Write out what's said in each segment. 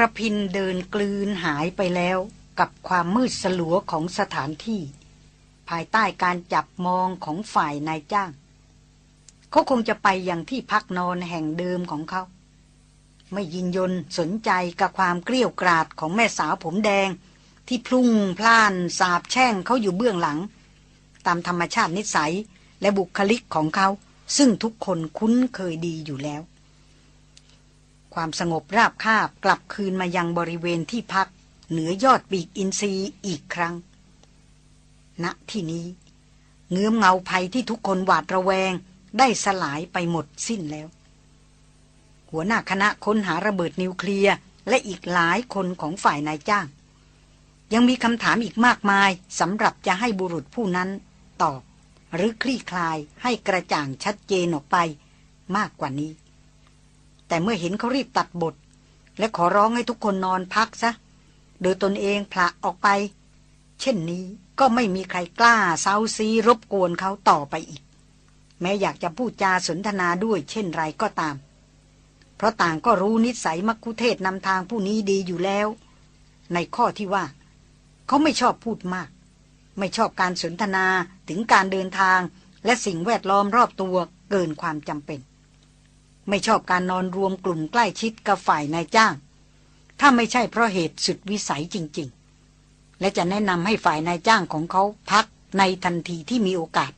ระพินเดินกลืนหายไปแล้วกับความมืดสลัวของสถานที่ ภายใต้การจับมองของฝ่ายนายจ้าง เขาคงจะไปอย่างที่พักนอนแห่งเดิมของเขา ไม่ยินยนสนใจกับความเกลี้ยวกราดของแม่สาวผมแดง ที่พลุ่งพล่านสาบแช่งเขาอยู่เบื้องหลัง ตามธรรมชาตินิสัยและบุคลิกของเขา ซึ่งทุกคนคุ้นเคยดีอยู่แล้ว ความสงบราบคาบกลับคืนมายังบริเวณที่พัก เหนือยอดปีกอินทรีอีกครั้งณที่นี้ เงื้อมเงาภัยที่ทุกคนหวาดระแวงได้สลายไปหมดสิ้นแล้ว หัวหน้าคณะค้นหาระเบิดนิวเคลียร์และอีกหลายคนของฝ่ายนายจ้าง ยังมีคำถามอีกมากมายสำหรับจะให้บุรุษผู้นั้นตอบ หรือคลี่คลายให้กระจ่างชัดเจนออกไปมากกว่านี้ แต่เมื่อเห็นเขารีบตัดบท และขอร้องให้ทุกคนนอนพักซะ โดยตนเองผละออกไป เช่นนี้ก็ไม่มีใครกล้าเซาซีรบกวนเขาต่อไปอีก แม้อยากจะพูดจาสนทนาด้วยเช่นไรก็ตาม เพราะต่างก็รู้นิสัยมักคุเทศนำทางผู้นี้ดีอยู่แล้ว ในข้อที่ว่า เขาไม่ชอบพูดมาก ไม่ชอบการสนทนาถึงการเดินทางและสิ่งแวดล้อมรอบตัวเกินความจำเป็น ไม่ชอบการนอนรวมกลุ่มใกล้ชิดกับฝ่ายนายจ้าง ถ้าไม่ใช่เพราะเหตุสุดวิสัยจริง ๆ และจะแนะนำให้ฝ่ายนายจ้างของเขาพักในทันทีที่มีโอกาส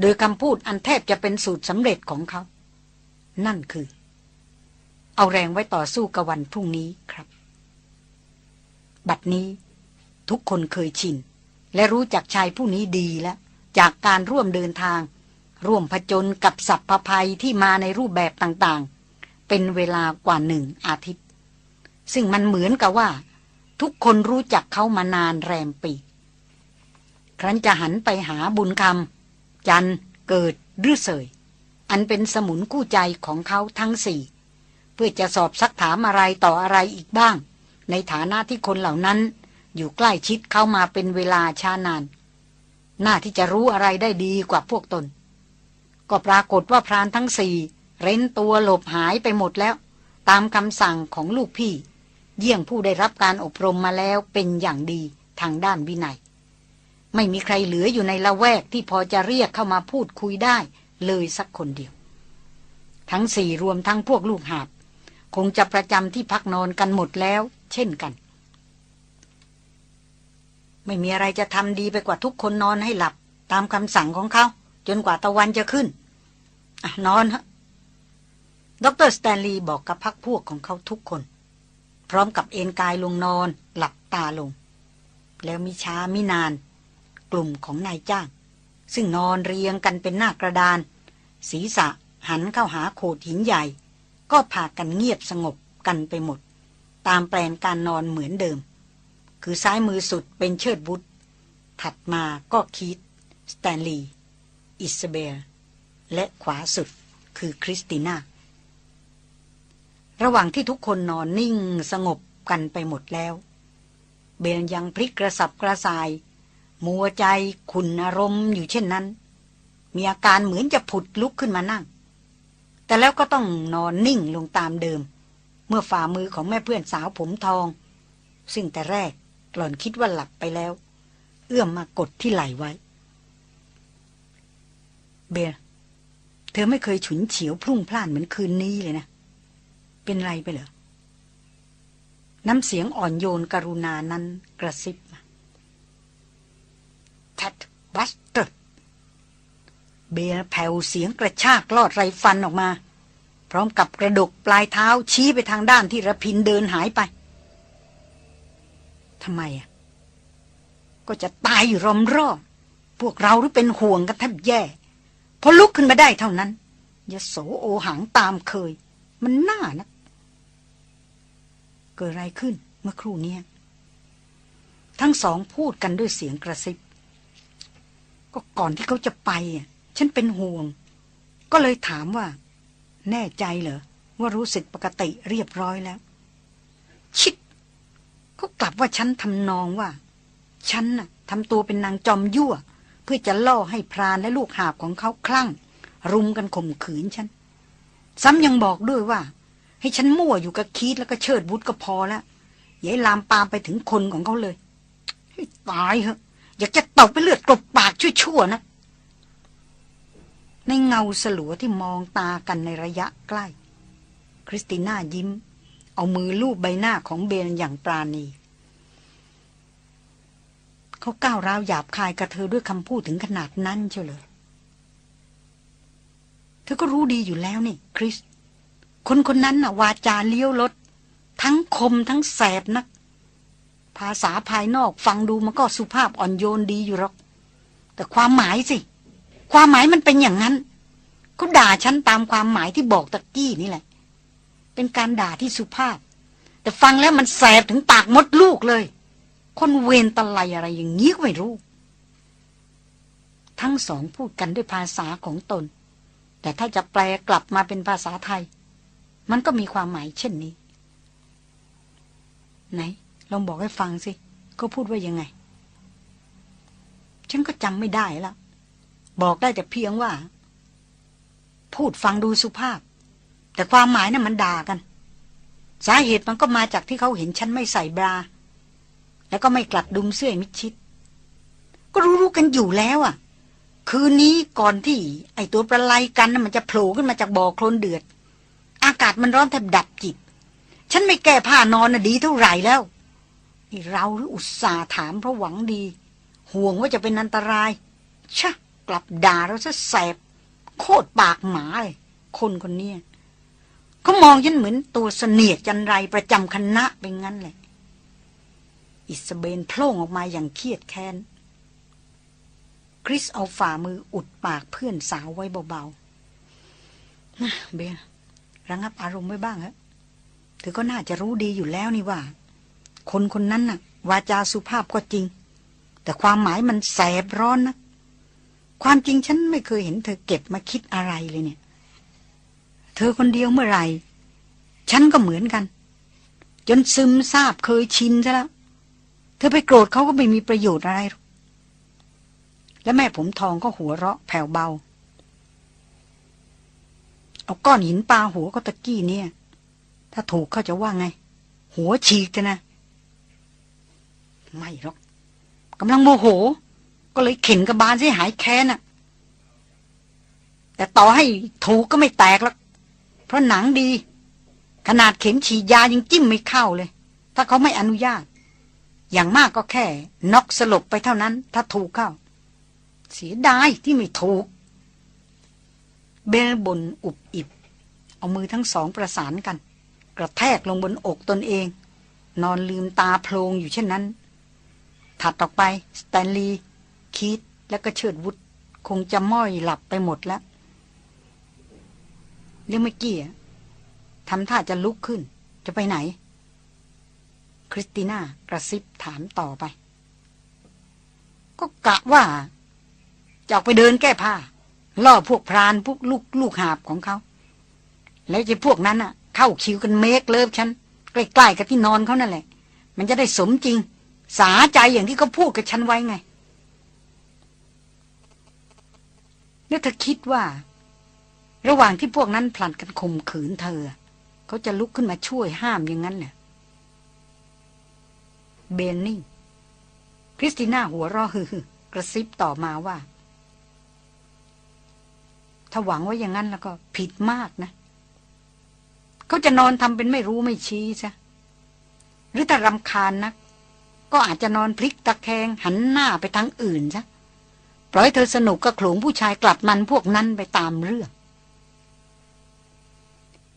โดยคำพูดอันแทบจะเป็นสูตรสำเร็จของเขา นั่นคือ เอาแรงไว้ต่อสู้กับวันพรุ่งนี้ครับ บัดนี้ทุกคนเคยชิน และรู้จักชายผู้นี้ดีแล้ว จากการร่วมเดินทาง ร่วมผจญกับสัพพภัยที่มาในรูปแบบต่างๆ เป็นเวลากว่าหนึ่งอาทิตย์ ซึ่งมันเหมือนกับว่า ทุกคนรู้จักเขามานานแรมปี ครั้นจะหันไปหาบุญคำจันเกิดหรือเสย อันเป็นสมุนคู่ใจของเขาทั้งสี่ เพื่อจะสอบซักถามอะไรต่ออะไรอีกบ้าง ในฐานะที่คนเหล่านั้น อยู่ใกล้ชิดเข้ามาเป็นเวลาช้านานหน้าที่จะรู้อะไรได้ดีกว่าพวกตน ก็ปรากฏว่าพรานทั้งสี่เร้นตัวหลบหายไปหมดแล้ว ตามคำสั่งของลูกพี่ เยี่ยงผู้ได้รับการอบรมมาแล้วเป็นอย่างดีทางด้านวินัย ไม่มีใครเหลืออยู่ในละแวกที่พอจะเรียกเข้ามาพูดคุยได้เลยสักคนเดียว ทั้งสี่รวมทั้งพวกลูกหาบ คงจะประจำที่พักนอนกันหมดแล้ว เช่นกัน ไม่มีอะไรจะทำดีไปกว่าทุกคนนอนให้หลับ ตามคำสั่งของเขา จนกว่าตะวันจะขึ้นอนอนฮะดรสแตนลีย์บอกกับพักพวกของเขาทุกคน พร้อมกับเอนกายลงนอน หลับตาลง แล้วมิช้ามินาน กลุ่มของนายจ้าง ซึ่งนอนเรียงกันเป็นหน้ากระดาน ศีรษะหันเข้าหาโขดหินใหญ่ ก็พากันเงียบสงบกันไปหมด ตามแปลนการนอนเหมือนเดิม คือซ้ายมือสุดเป็นเชิดวุธถัดมาก็คีธ สแตนลีย์ อิสเบลและขวาสุดคือคริสติน่า ระหว่างที่ทุกคนนอนนิ่งสงบกันไปหมดแล้ว เบนยังพลิกกระสับกระส่าย มัวใจขุนอารมณ์อยู่เช่นนั้น มีอาการเหมือนจะผุดลุกขึ้นมานั่ง แต่แล้วก็ต้องนอนนิ่งลงตามเดิม เมื่อฝ่ามือของแม่เพื่อนสาวผมทอง ซึ่งแต่แรกหล่อนคิดว่าหลับไปแล้ว เอื้อมมากดที่ไหลไว้ เบลเธอไม่เคยฉุนเฉียวพรุ่งพล่านเหมือนคืนนี้เลยนะ เป็นไรไปเหรอ น้ำเสียงอ่อนโยนกรุณานั้นกระซิบมาทัดบัสเตอร์เบียแผ่วเสียงกระชากลอดไรฟันออกมา พร้อมกับกระดกปลายเท้าชี้ไปทางด้านที่ระพินเดินหายไปทำไมอะ ก็จะตายอยู่รอมรอบ พวกเราหรือเป็นห่วงกันแทบแย่ พอลุกขึ้นมาได้เท่านั้นยโสโอหังตามเคย มันน่านะ เกิดอะไรขึ้นเมื่อครู่นี้ทั้งสองพูดกันด้วยเสียงกระซิบ ก็ก่อนที่เขาจะไปฉันเป็นห่วง ก็เลยถามว่า แน่ใจเหรอ ว่ารู้สึกปกติเรียบร้อยแล้ว ชิดเขากลับว่าฉันทำนองว่า ฉันน่ะทำตัวเป็นนางจอมยั่ว เพื่อจะล่อให้พรานและลูกหาบของเขาคลั่ง รุมกันข่มขืนฉัน ซ้ำยังบอกด้วยว่า ให้ฉันมั่วอยู่กับคีดแล้วก็เชิดวุฒก็พอแล้วอย่าให้ลามปามไปถึงคนของเขาเลยให้ตายเหอะ อยากจะตกไปเลือดกลบปากชั่วๆนะ ในเงาสลัวที่มองตากันในระยะใกล้ คริสติน่ายิ้ม เอามือลูบใบหน้าของเบนอย่างปราณี เขาก้าวร้าวหยาบคายกับเธอด้วยคำพูดถึงขนาดนั้นเชียวเลยเธอก็รู้ดีอยู่แล้วนี่ คริส คนคนนั้นน่ะ วาจาเลี้ยวรถทั้งคมทั้งแสบนัก ภาษาภายนอกฟังดูมันก็สุภาพอ่อนโยนดีอยู่หรอก แต่ความหมายสิ ความหมายมันเป็นอย่างนั้นเขาด่าฉันตามความหมายที่บอกตะกี้นี่แหละ เป็นการด่าที่สุภาพ แต่ฟังแล้วมันแสบถึงปากมดลูกเลย คนเวรตะไลอะไรอย่างนี้ก็ไม่รู้ ทั้งสองพูดกันด้วยภาษาของตน แต่ถ้าจะแปลกลับมาเป็นภาษาไทย มันก็มีความหมายเช่นนี้ ไหน ลองบอกให้ฟังสิ ก็พูดว่ายังไง ฉันก็จำไม่ได้แล้ว บอกได้แต่เพียงว่า พูดฟังดูสุภาพ แต่ความหมายนะ่ะมันด่ากัน สาเหตุมันก็มาจากที่เขาเห็นฉันไม่ใส่บรา แล้วก็ไม่กลัดดุมเสื้อมิดชิด ก็รู้ๆกันอยู่แล้วอะ คืนนี้ก่อนที่ ไอตัวประไลกันมันจะโผล่ขึ้นมาจากบ่อโคลนเดือด อากาศมันร้อนแทบดับจิต ฉันไม่แก้ผ้านอนน่ะดีเท่าไหร่แล้วนี่เราหรืออุตส่าห์ถามเพราะหวังดี ห่วงว่าจะเป็นอันตราย ชะ กลับด่าเราซะแสบ โคตรปากหมาเลยคนคนนี้เขามองฉันเหมือนตัวเสนียดจันไรประจำคณะเป็นงั้นเลย อิสเบนโผล่ออกมาอย่างเครียดแค้น คริสเอาฝ่ามืออุดปากเพื่อนสาวไว้เบาๆนะเบนระงับอารมณ์ไว้บ้างฮะเธอก็น่าจะรู้ดีอยู่แล้วนี่ว่า คนคนนั้นน่ะ วาจาสุภาพก็จริง แต่ความหมายมันแสบร้อนนะความจริงฉันไม่เคยเห็นเธอเก็บมาคิดอะไรเลยเนี่ย เธอคนเดียวเมื่อไหร่ ฉันก็เหมือนกัน จนซึมซาบเคยชินซะแล้ว ธอไปโกรธเขาก็ไม่มีประโยชน์อะไรหรอกและแม่ผมทองก็หัวเราะแผ่วเบา เอาก้อนหินปลาหัวก็ตะกี้เนี่ย ถ้าถูกเขาจะว่าไง หัวฉีกจะนะ ไม่หรอกกำลังโมโห ก็เลยเข็นกระบาลให้หายแค้นน่ะแต่ต่อให้ถูกก็ไม่แตกหรอกเพราะหนังดี ขนาดเข็มฉีดยายังจิ้มไม่เข้าเลย ถ้าเขาไม่อนุญาต อย่างมากก็แค่น็อกสลบไปเท่านั้น ถ้าถูกเข้า เสียดายที่ไม่ถูก เบลบ่นอุบอิบ เอามือทั้งสองประสานกัน กระแทกลงบนอกตนเอง นอนลืมตาโพลงอยู่เช่นนั้น ถัดออกไป สแตนลีย์คีธ แล้วก็เชิดวุธคงจะม่อยหลับไปหมดแล้วเรื่องเมื่อกี้ทำท่าจะลุกขึ้น จะไปไหน คริสติน่ากระซิบถามต่อไป ก็กะว่าจะออกไปเดินแก้ผ้า ล่อพวกพรานพวกลูกลูกหาบของเขา แล้วจะพวกนั้นอะ เข้าคิวกันเมกเลิฟฉันใกล้ๆกับที่นอนเขานั่นแหละ มันจะได้สมจริง สาใจอย่างที่เขาพูดกับฉันไว้ไงแล้วเธอคิดว่า ระหว่างที่พวกนั้นผลัดกันข่มขืนเธอ เขาจะลุกขึ้นมาช่วยห้ามอย่างนั้นเหรอ เบนนิ่งคริสติน่าหัวเราะฮือกระซิบต่อมาว่า ถ้าหวังว่าอย่างนั้นแล้วก็ผิดมากนะ เขาจะนอนทำเป็นไม่รู้ไม่ชี้ซะหรือถ้ารำคาญนัก ก็อาจจะนอนพลิกตะแคงหันหน้าไปทางอื่นซะปล่อยเธอสนุกกับโขลงผู้ชายกลับมันพวกนั้นไปตามเรื่อง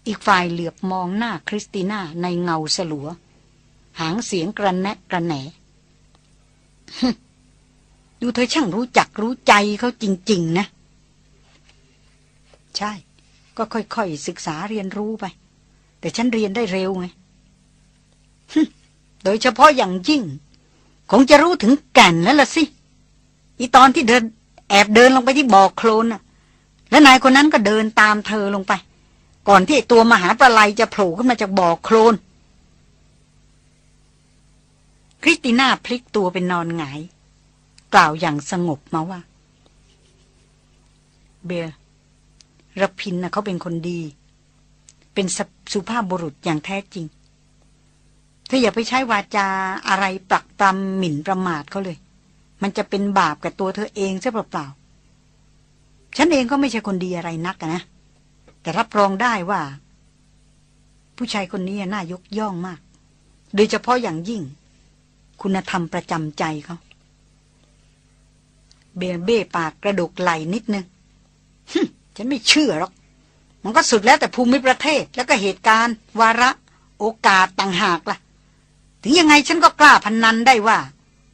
อีกฝ่ายเหลือบมองหน้าคริสติน่าในเงาสลัว หางเสียงกระแนะกระแหนดูเธอช่างรู้จักรู้ใจเขาจริง ๆ นะ ใช่ ก็ค่อยๆศึกษาเรียนรู้ไป แต่ฉันเรียนได้เร็วไงโดยเฉพาะอย่างยิ่ง คงจะรู้ถึงแก่นแล้วล่ะสิ อีตอนที่เดิน แอบเดินลงไปที่บ่อโคลนน่ะ และนายคนนั้นก็เดินตามเธอลงไป ก่อนที่ตัวมหาประไลจะโผล่ขึ้นมาจากบ่อโคลน ริสติน่าพลิกตัวเป็นนอนหงาย กล่าวอย่างสงบมาว่า เบลรพินนะเขาเป็นคนดี เป็นสสุภาพบุรุษอย่างแท้จริง เธออย่าไปใช้วาจาอะไรปรักปรำหมิ่นประมาทเขาเลย มันจะเป็นบาปกับตัวเธอเองซะเปล่าๆฉันเองก็ไม่ใช่คนดีอะไรนักนะ แต่รับรองได้ว่า ผู้ชายคนนี้น่ายกย่องมาก โดยเฉพาะอย่างยิ่ง คุณธรรมประจำใจเขาเบนเบ้ปากกระดกไหลนิดนึงฉันไม่เชื่อหรอก มันก็สุดแล้วแต่ภูมิประเทศแล้วก็เหตุการณ์ วาระ โอกาสต่างหากล่ะ ถึงยังไงฉันก็กล้าพันนันได้ว่า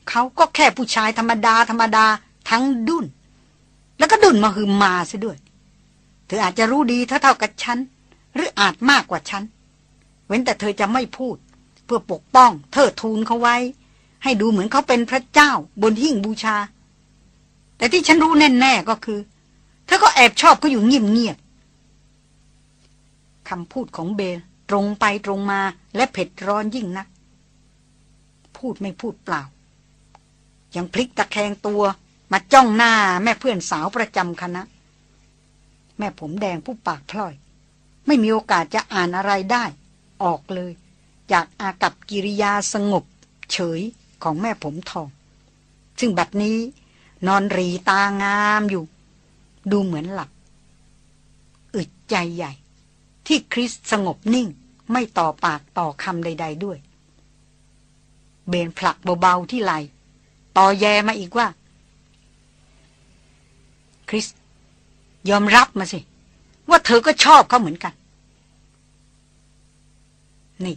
เขาก็แค่ผู้ชายธรรมดาธรรมดา ทั้งดุนแล้วก็ดุนมาหืมมาซะด้วย เธออาจจะรู้ดีเท่าเท่ากับฉัน หรืออาจมากกว่าฉัน เว้นแต่เธอจะไม่พูด เพื่อปกป้องเทิดทูนเขาไว้ ให้ดูเหมือนเขาเป็นพระเจ้าบนหิ้งบูชา แต่ที่ฉันรู้แน่ๆก็คือ เธอก็แอบชอบเขาอยู่เงียบๆคำพูดของเบลตรงไปตรงมาและเผ็ดร้อนยิ่งนัก พูดไม่พูดเปล่า ยังพลิกตะแคงตัวมาจ้องหน้าแม่เพื่อนสาวประจำคณะ แม่ผมแดงผู้ปากพลอย ไม่มีโอกาสจะอ่านอะไรได้ ออกเลย จากอากับกิริยาสงบ เฉย ของแม่ผมทอง ซึ่งบัดนี้นอนรีตางามอยู่ ดูเหมือนหลับ อึดใจใหญ่ ที่คริสสงบนิ่งไม่ต่อปากต่อคำใด ๆด้วย เบนผลักเบาๆที่ไหลต่อแยมาอีกว่า คริส ยอมรับมาสิ ว่าเธอก็ชอบเขาเหมือนกัน นี่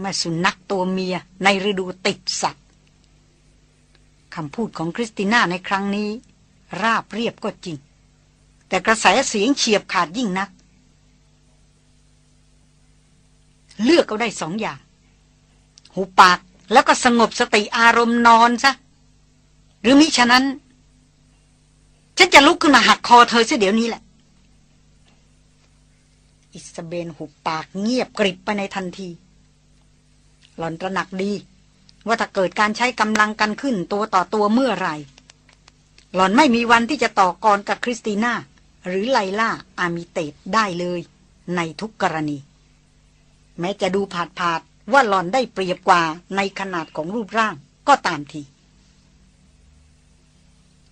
แม่สุนัขตัวเมียในฤดูติดสัตว์คำพูดของคริสติน่าในครั้งนี้ ราบเรียบก็จริง แต่กระแสเสียงเฉียบขาดยิ่งนัก เลือกเอาได้สองอย่าง หูปากแล้วก็สงบสติอารมณ์นอนซะ หรือมิฉะนั้น ฉันจะลุกขึ้นมาหักคอเธอเสียเดี๋ยวนี้แหละ อิสเบนหุบปากเงียบกริบไปในทันที หล่อนตระหนักดี ว่าถ้าเกิดการใช้กำลังกันขึ้นตัวต่อตัวเมื่อไหร่ หล่อนไม่มีวันที่จะต่อกรกับคริสติน่า หรือไลล่าอามิเตตได้เลย ในทุกกรณี แม้จะดูผาดผาดว่าหล่อนได้เปรียบกว่าในขนาดของรูปร่างก็ตามที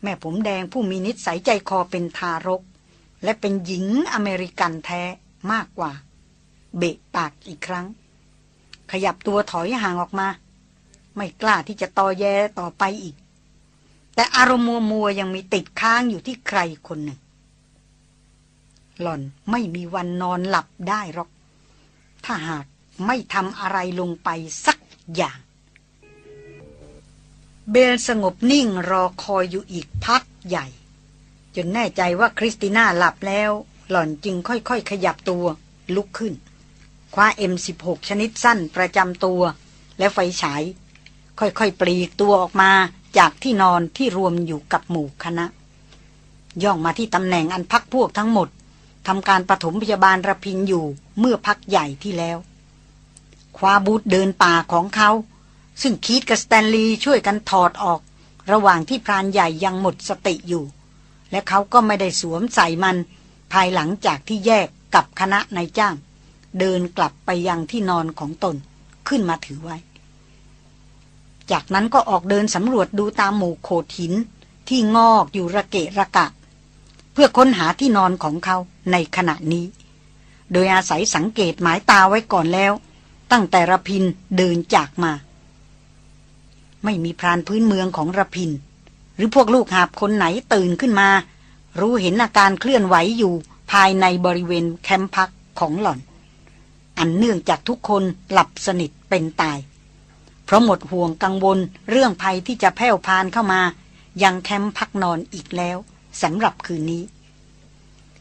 แม่ผมแดงผู้มีนิสัยใจคอเป็นทารก และเป็นหญิงอเมริกันแท้มากกว่า เบะปากอีกครั้ง ขยับตัวถอยห่างออกมา ไม่กล้าที่จะตอแยต่อไปอีก แต่อารมณ์มัวมัวยังมีติดค้างอยู่ที่ใครคนหนึ่ง หล่อนไม่มีวันนอนหลับได้หรอก ถ้าหากไม่ทำอะไรลงไปสักอย่าง เบลสงบนิ่งรอคอยอยู่อีกพักใหญ่ จนแน่ใจว่าคริสติน่าหลับแล้ว หล่อนจึงค่อยๆขยับตัวลุกขึ้น คว้า M16 ชนิดสั้นประจำตัว และไฟฉาย ค่อยๆปลีกตัวออกมาจากที่นอนที่รวมอยู่กับหมู่คณะ ย่องมาที่ตำแหน่งอันพรรคพวกทั้งหมดทำการปฐมพยาบาลระพินอยู่เมื่อพักใหญ่ที่แล้ว คว้าบู๊ตเดินป่าของเขา ซึ่งคีธกับสแตนลีย์ช่วยกันถอดออก ระหว่างที่พรานใหญ่ยังหมดสติอยู่ และเขาก็ไม่ได้สวมใส่มัน ภายหลังจากที่แยกกับคณะนายจ้าง เดินกลับไปยังที่นอนของตนขึ้นมาถือไว้ จากนั้นก็ออกเดินสำรวจดูตามหมู่โขดหิน ที่งอกอยู่ระเกะระกะ เพื่อค้นหาที่นอนของเขาในขณะนี้ โดยอาศัยสังเกตหมายตาไว้ก่อนแล้ว ตั้งแต่ระพินเดินจากมา ไม่มีพรานพื้นเมืองของระพิน หรือพวกลูกหาบคนไหนตื่นขึ้นมา รู้เห็นอาการเคลื่อนไหวอยู่ภายในบริเวณแคมป์พักของหล่อน อันเนื่องจากทุกคนหลับสนิทเป็นตาย เพราะหมดห่วงกังวลเรื่องภัยที่จะแผ่วพานเข้ามา ยังแคมป์พักนอนอีกแล้วสำหรับคืนนี้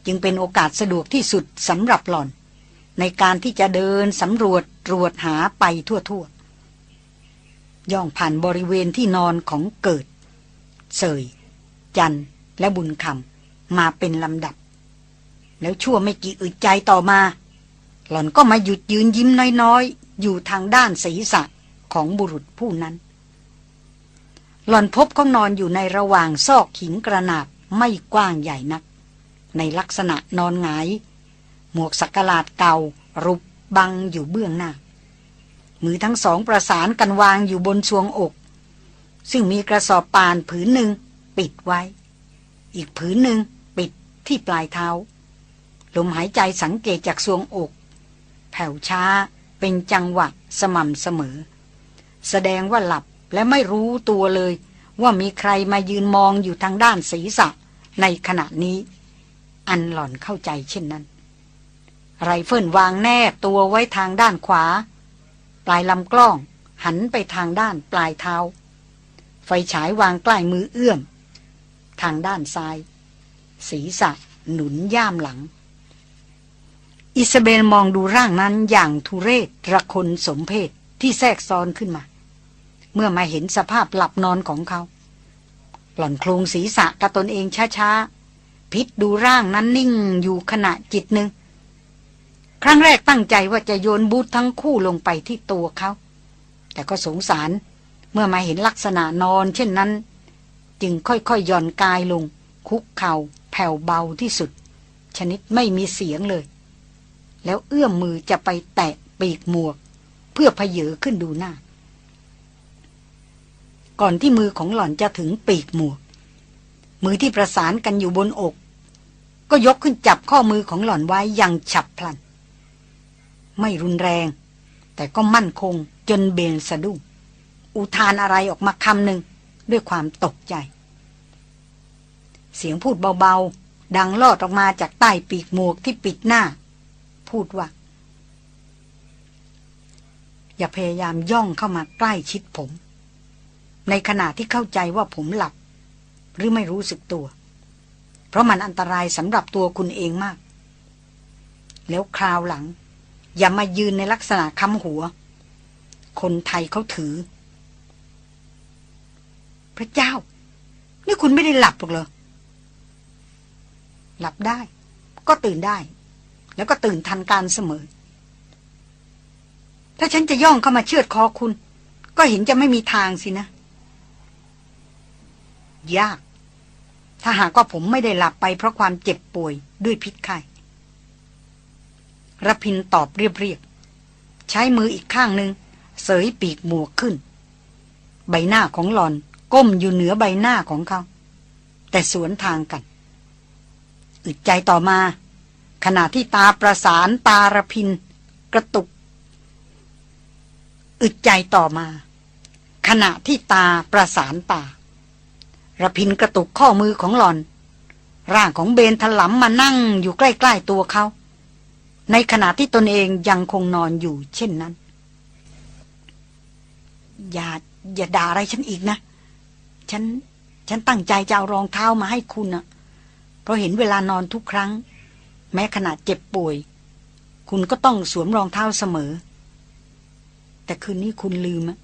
จึงเป็นโอกาสสะดวกที่สุดสำหรับหล่อน ในการที่จะเดินสำรวจตรวจหาไปทั่วๆย่องผ่านบริเวณที่นอนของเกิด เสย จันและบุญคำมาเป็นลำดับ แล้วชั่วไม่กี่อึดใจต่อมา หล่อนก็มาหยุดยืนยิ้มน้อยๆ อยู่ทางด้านศีรษะของบุรุษผู้นั้น หล่อนพบเขานอนอยู่ในระหว่างซอกหินกระนาบไม่กว้างใหญ่นัก ในลักษณะนอนหงาย หมวกสักหลาดเก่า รุบบังอยู่เบื้องหน้า มือทั้งสองประสานกันวางอยู่บนชวงอก ซึ่งมีกระสอบปานผืนหนึ่งปิดไว้ อีกผืนหนึ่งปิดที่ปลายเท้า ลมหายใจสังเกตจากสวงอก แผ่วช้า เป็นจังหวะสม่ำเสมอ แสดงว่าหลับและไม่รู้ตัวเลย ว่ามีใครมายืนมองอยู่ทางด้านศีรษะ ในขณะนี้ อันหล่อนเข้าใจเช่นนั้น ไรเฟิลวางแนบตัวไว้ทางด้านขวา ปลายลำกล้องหันไปทางด้านปลายเท้า ไฟฉายวางใกล้มือเอื้อม ทางด้านซ้าย ศีรษะหนุนย่ามหลัง อิสเบลมองดูร่างนั้นอย่างทุเรศระคนสมเพศที่แทรกซ้อนขึ้นมา เมื่อมาเห็นสภาพหลับนอนของเขา หล่อนโครงศีรษะกระตนเองช้าๆ พิษดูร่างนั้นนิ่งอยู่ขณะจิตหนึ่ง ครั้งแรกตั้งใจว่าจะโยนบูททั้งคู่ลงไปที่ตัวเขา แต่ก็สงสารเมื่อมาเห็นลักษณะนอนเช่นนั้น จึงค่อยๆย่อนกายลง คุกเขา่าแผ่วเบาที่สุด ชนิดไม่มีเสียงเลย แล้วเอื้อมมือจะไปแตะปีกหมวก เพื่อพเยอขึ้นดูหน้า ก่อนที่มือของหล่อนจะถึงปีกหมวก มือที่ประสานกันอยู่บนอก ก็ยกขึ้นจับข้อมือของหล่อนไว้อย่างฉับพลัน ไม่รุนแรง แต่ก็มั่นคงจนเบนสะดุ้งอุทานอะไรออกมาคำหนึ่งด้วยความตกใจ เสียงพูดเบาๆ ดังลอดออกมาจากใต้ปีกหมวกที่ปิดหน้า พูดว่า อย่าพยายามย่องเข้ามาใกล้ชิดผม ในขณะที่เข้าใจว่าผมหลับ หรือไม่รู้สึกตัว เพราะมันอันตรายสำหรับตัวคุณเองมาก แล้วคราวหลัง อย่ามายืนในลักษณะค้ำหัว คนไทยเขาถือ พระเจ้า นี่คุณไม่ได้หลับหรอกเหรอหลับได้ ก็ตื่นได้ แล้วก็ตื่นทันการเสมอ ถ้าฉันจะย่องเข้ามาเชือดคอคุณ ก็เห็นจะไม่มีทางสินะ ยาก ถ้าหากว่าผมไม่ได้หลับไปเพราะความเจ็บป่วยด้วยพิษไข้รพินตอบเรียบๆ ใช้มืออีกข้างหนึ่งเสยปีกหมวกขึ้น ใบหน้าของหลอนก้มอยู่เหนือใบหน้าของเขา แต่สวนทางกัน อึดใจต่อมา ขณะที่ตาประสานตารพิน กระตุก อึดใจต่อมา ขณะที่ตาประสานตาระพินกระตุกข้อมือของหลอน ร่างของเบนถลำมานั่งอยู่ใกล้ ๆ ตัวเขา ในขณะที่ตนเองยังคงนอนอยู่เช่นนั้น อย่าอย่าด่าอะไรฉันอีกนะ ฉัน ฉันตั้งใจจะเอารองเท้ามาให้คุณนะเพราะเห็นเวลานอนทุกครั้ง แม้ขณะเจ็บป่วย คุณก็ต้องสวมรองเท้าเสมอ แต่คืนนี้คุณลืมอะ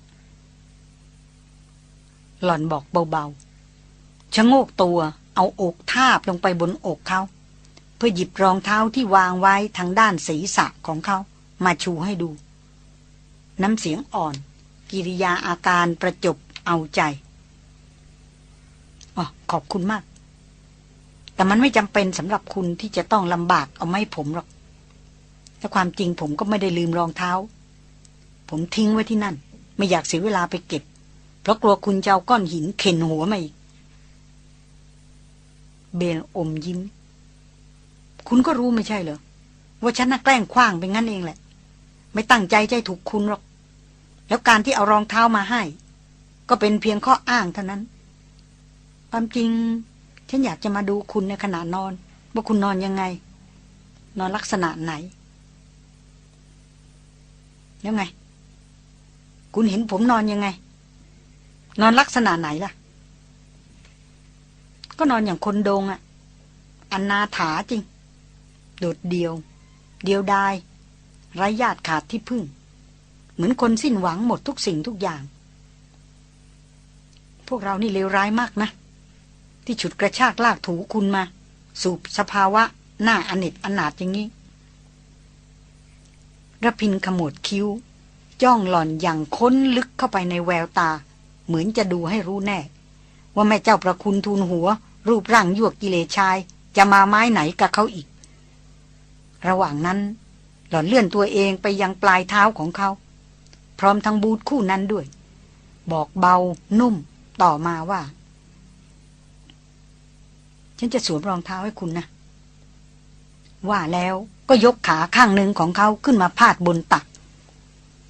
หล่อนบอกเบาๆชะโงกตัวเอาอกทาบลงไปบนอกเขา เพื่อหยิบรองเท้าที่วางไว้ทางด้านศีรษะของเขา มาชูให้ดู น้ำเสียงอ่อน กิริยาอาการประจบเอาใจอ๋อขอบคุณมาก แต่มันไม่จำเป็นสำหรับคุณที่จะต้องลำบากเอาไม่ผมหรอกแต่ความจริงผมก็ไม่ได้ลืมรองเท้า ผมทิ้งไว้ที่นั่น ไม่อยากเสียเวลาไปเก็บ เพราะกลัวคุณจะเอาก้อนหินเข็นหัวมาอีก เบลอมยิ้ม คุณก็รู้ไม่ใช่เหรอ ว่าฉันน่ะแกล้งคว้างไปงั้นเองแหละ ไม่ตั้งใจใจถูกคุณหรอก แล้วการที่เอารองเท้ามาให้ ก็เป็นเพียงข้ออ้างเท่านั้น ความจริง ฉันอยากจะมาดูคุณในขณะนอน ว่าคุณนอนยังไง นอนลักษณะไหน แล้วไง คุณเห็นผมนอนยังไง นอนลักษณะไหนล่ะ ก็นอนอย่างคนโดงอะ่ะอันนาถาจริง โดดเดียว เดียวดายไร้ญาติขาดที่พึ่ง เหมือนคนสิ้นหวังหมดทุกสิ่งทุกอย่าง พวกเรานี่เลวร้ายมากนะ ที่ฉุดกระชากลากถูคุณมา สู่สภาวะหน้าอเนจอนาถอย่างนี้ระพินขมวดคิ้ว จ้องหล่อนอย่างค้นลึกเข้าไปในแววตา เหมือนจะดูให้รู้แน่ ว่าแม่เจ้าประคุณทูลหัว รูปร่างยวกกิเลชาย จะมาไม้ไหนกับเขาอีก ระหว่างนั้น หล่อนเลื่อนตัวเองไปยังปลายเท้าของเขา พร้อมทั้งบูทคู่นั้นด้วย บอกเบานุ่มต่อมาว่า ฉันจะสวมรองเท้าให้คุณนะ ว่าแล้วก็ยกขาข้างหนึ่งของเขาขึ้นมาพาดบนตัก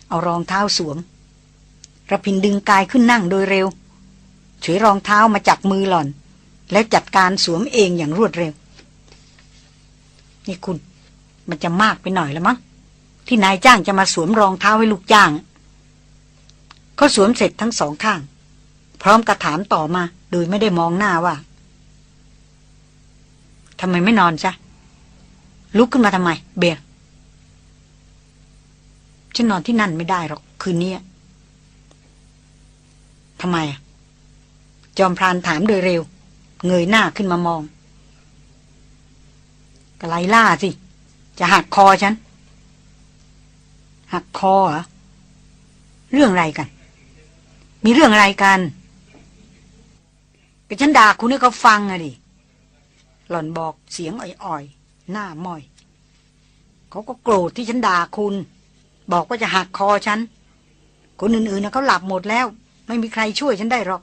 เอารองเท้าสวมระพินดึงกายขึ้นนั่งโดยเร็วฉวยรองเท้ามาจากมือหล่อน แล้วจัดการสวมเองอย่างรวดเร็ว นี่คุณ มันจะมากไปหน่อยแล้วมั้งที่นายจ้างจะมาสวมรองเท้าให้ลูกจ้างเขาสวมเสร็จทั้งสองข้าง พร้อมกระถามต่อมา โดยไม่ได้มองหน้าว่า ทำไมไม่นอนจ้ะลุกขึ้นมาทำไม เบียร์ฉันนอนที่นั่นไม่ได้หรอก คืนนี้ทำไมอะ จอมพรานถามโดยเร็ว เงยหน้าขึ้นมามองกะไลล่าสิ จะหักคอฉัน หักคอเหรอ เรื่องอะไรกัน มีเรื่องอะไรกันก็ฉันด่าคุณให้เขาฟังอะดิ หล่อนบอกเสียงอ่อยๆ หน้ามอย เขาก็โกรธที่ฉันด่าคุณ บอกว่าจะหักคอฉัน คนอื่นๆนะเขาหลับหมดแล้ว ไม่มีใครช่วยฉันได้หรอก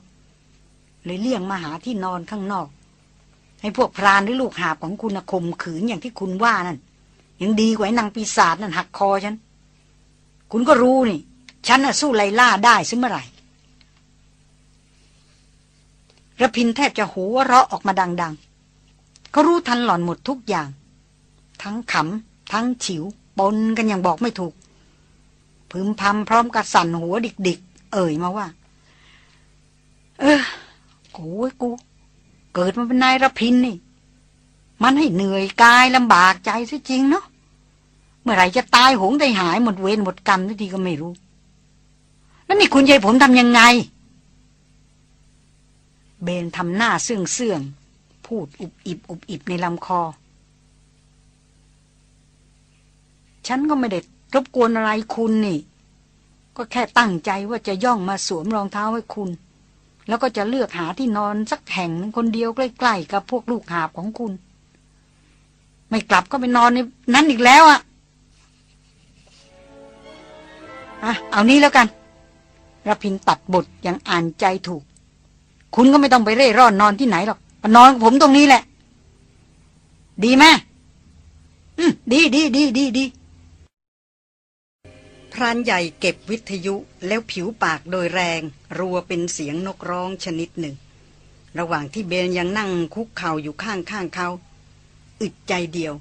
เลยเลี่ยงมาหาที่นอนข้างนอกให้พวกพรานหรือลูกหาบของคุณนะข่มขืนอย่างที่คุณว่านั่นยังดีกว่านางปีศาจนั่นหักคอฉัน คุณก็รู้นี่ ฉันน่ะสู้ไลล่าได้ซึ่งเมื่อไหร่ระพินแทบจะหัวเราะออกมาดังๆ เขารู้ทันหล่อนหมดทุกอย่าง ทั้งขำทั้งฉิวปนกันอย่างบอกไม่ถูก พึมพำพร้อมกับสั่นหัวดิกๆ เอ่ยมาว่า เออโอ้ยกู เกิดมาเป็นนายระพินนี่ มันให้เหนื่อยกายลำบากใจซะจริงเนาะเมื่อไหร่จะตายหงได้หายหมดเวรหมดกรรมทันทีก็ไม่รู้ แล้วนี่คุณยายผมทำยังไง เบนทำหน้าเสื่องเสื่อง พูดอุบอิบอุบอิบในลำคอ ฉันก็ไม่ได้รบกวนอะไรคุณนี่ ก็แค่ตั้งใจว่าจะย่องมาสวมรองเท้าให้คุณ แล้วก็จะเลือกหาที่นอนสักแห่งคนเดียวใกล้ๆกับพวกลูกหาบของคุณ ไม่กลับก็ไปนอนในนั้นอีกแล้วอะอะ เอานี้แล้วกันรพินตัดบทอย่างอ่านใจถูก คุณก็ไม่ต้องไปเร่ร่อนนอนที่ไหนหรอก นอนกับผมตรงนี้แหละ ดีไหมอืมดีดีดีดีดีพรานใหญ่เก็บวิทยุแล้วผิวปากโดยแรง รัวเป็นเสียงนกร้องชนิดหนึ่ง ระหว่างที่เบนยังนั่งคุกเข่าอยู่ข้างข้างเขาอึดใจเดียว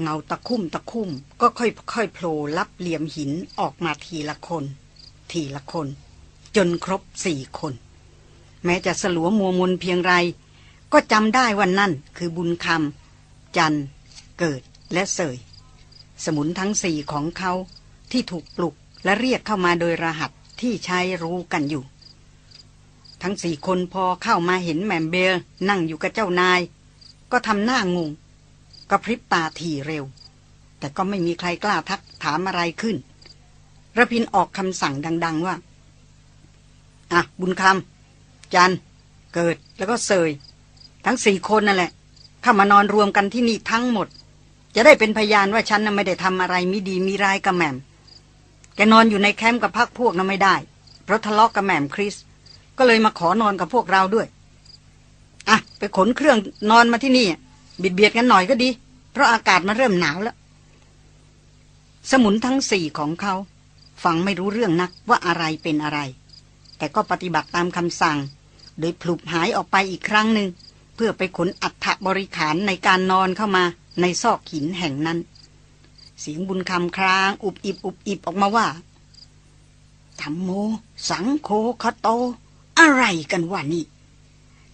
เงาตะคุ่มตะคุ่ม ก็ค่อยๆโผล่ลับเหลี่ยมหินออกมาทีละคน ทีละคน จนครบสี่คน แม้จะสลัวมัวมนเพียงไร ก็จำได้ว่านั่นคือบุญคำจันเกิดและเสย สมุนทั้งสี่ของเขาที่ถูกปลุกและเรียกเข้ามาโดยรหัสที่ใช้รู้กันอยู่ ทั้งสี่คนพอเข้ามาเห็นแมมเบลนั่งอยู่กับเจ้านาย ก็ทำหน้างงกระพริบตาทีเร็ว แต่ก็ไม่มีใครกล้าทักถามอะไรขึ้นระพินออกคำสั่งดัง ๆว่า อะ บุญคำจันเกิดแล้วก็เสย ทั้งสี่คนนั่นแหละ เข้ามานอนรวมกันที่นี่ทั้งหมด จะได้เป็นพยานว่าฉันน่ะไม่ได้ทำอะไรมิดีมีร้ายกับแหม่มแกนอนอยู่ในแคมป์กับพักพวกนั้นไม่ได้ เพราะทะเลาะกกับแหม่มคริส ก็เลยมาขอนอนกับพวกเราด้วยอะไปขนเครื่องนอนมาที่นี่บิดเบียดกันหน่อยก็ดี เพราะอากาศมันเริ่มหนาวแล้ว สมุนทั้งสี่ของเขาฟังไม่รู้เรื่องนักว่าอะไรเป็นอะไร แต่ก็ปฏิบัติตามคำสั่ง โดยพลุบหายออกไปอีกครั้งหนึ่ง เพื่อไปขนอัฐบริขารในการนอนเข้ามาในซอกหินแห่งนั้น เสียงบุญคำคราง อุบอิบอุบอิบออกมาว่าธรรมโม สังโฆคโต อะไรกันวะนี่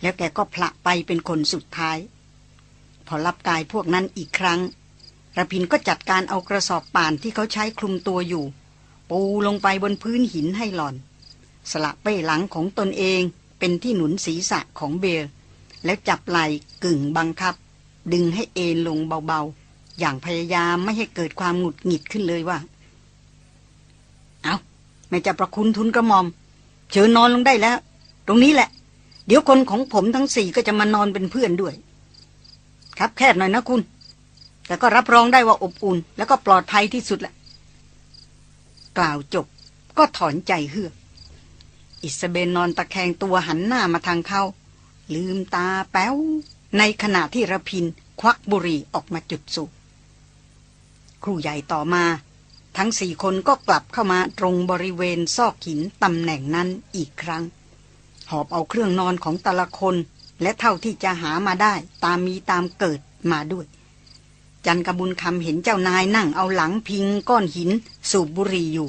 แล้วแกก็พละไปเป็นคนสุดท้าย พอรับกายพวกนั้นอีกครั้งระพินก็จัดการเอากระสอบป่านที่เขาใช้คลุมตัวอยู่ ปูลงไปบนพื้นหินให้หล่อน สละเป้หลังของตนเองเป็นที่หนุนศีรษะของเบล แล้วจับไหล่กึ่งบังคับ ดึงให้เอนลงเบาๆ อย่างพยายามไม่ให้เกิดความหงุดหงิดขึ้นเลยว่า เอาแม่จะประคุณทุนกระหม่อม เชิญนอนลงได้แล้ว ตรงนี้แหละ เดี๋ยวคนของผมทั้งสี่ก็จะมานอนเป็นเพื่อนด้วย ครับแคบหน่อยนะคุณ แต่ก็รับรองได้ว่าอบอุ่น แล้วก็ปลอดภัยที่สุดแหละกล่าวจบก็ถอนใจเฮือกอิสเบนนอนตะแคงตัวหันหน้ามาทางเขา ลืมตาแป้ว ในขณะที่ระพินควักบุหรี่ออกมาจุดสูบครูใหญ่ต่อมา ทั้งสี่คนก็กลับเข้ามาตรงบริเวณซอกหินตำแหน่งนั้นอีกครั้ง หอบเอาเครื่องนอนของแต่ละคน และเท่าที่จะหามาได้ตามมีตามเกิดมาด้วย จันกระบุญคำเห็นเจ้านายนั่งเอาหลังพิงก้อนหินสูบบุหรี่อยู่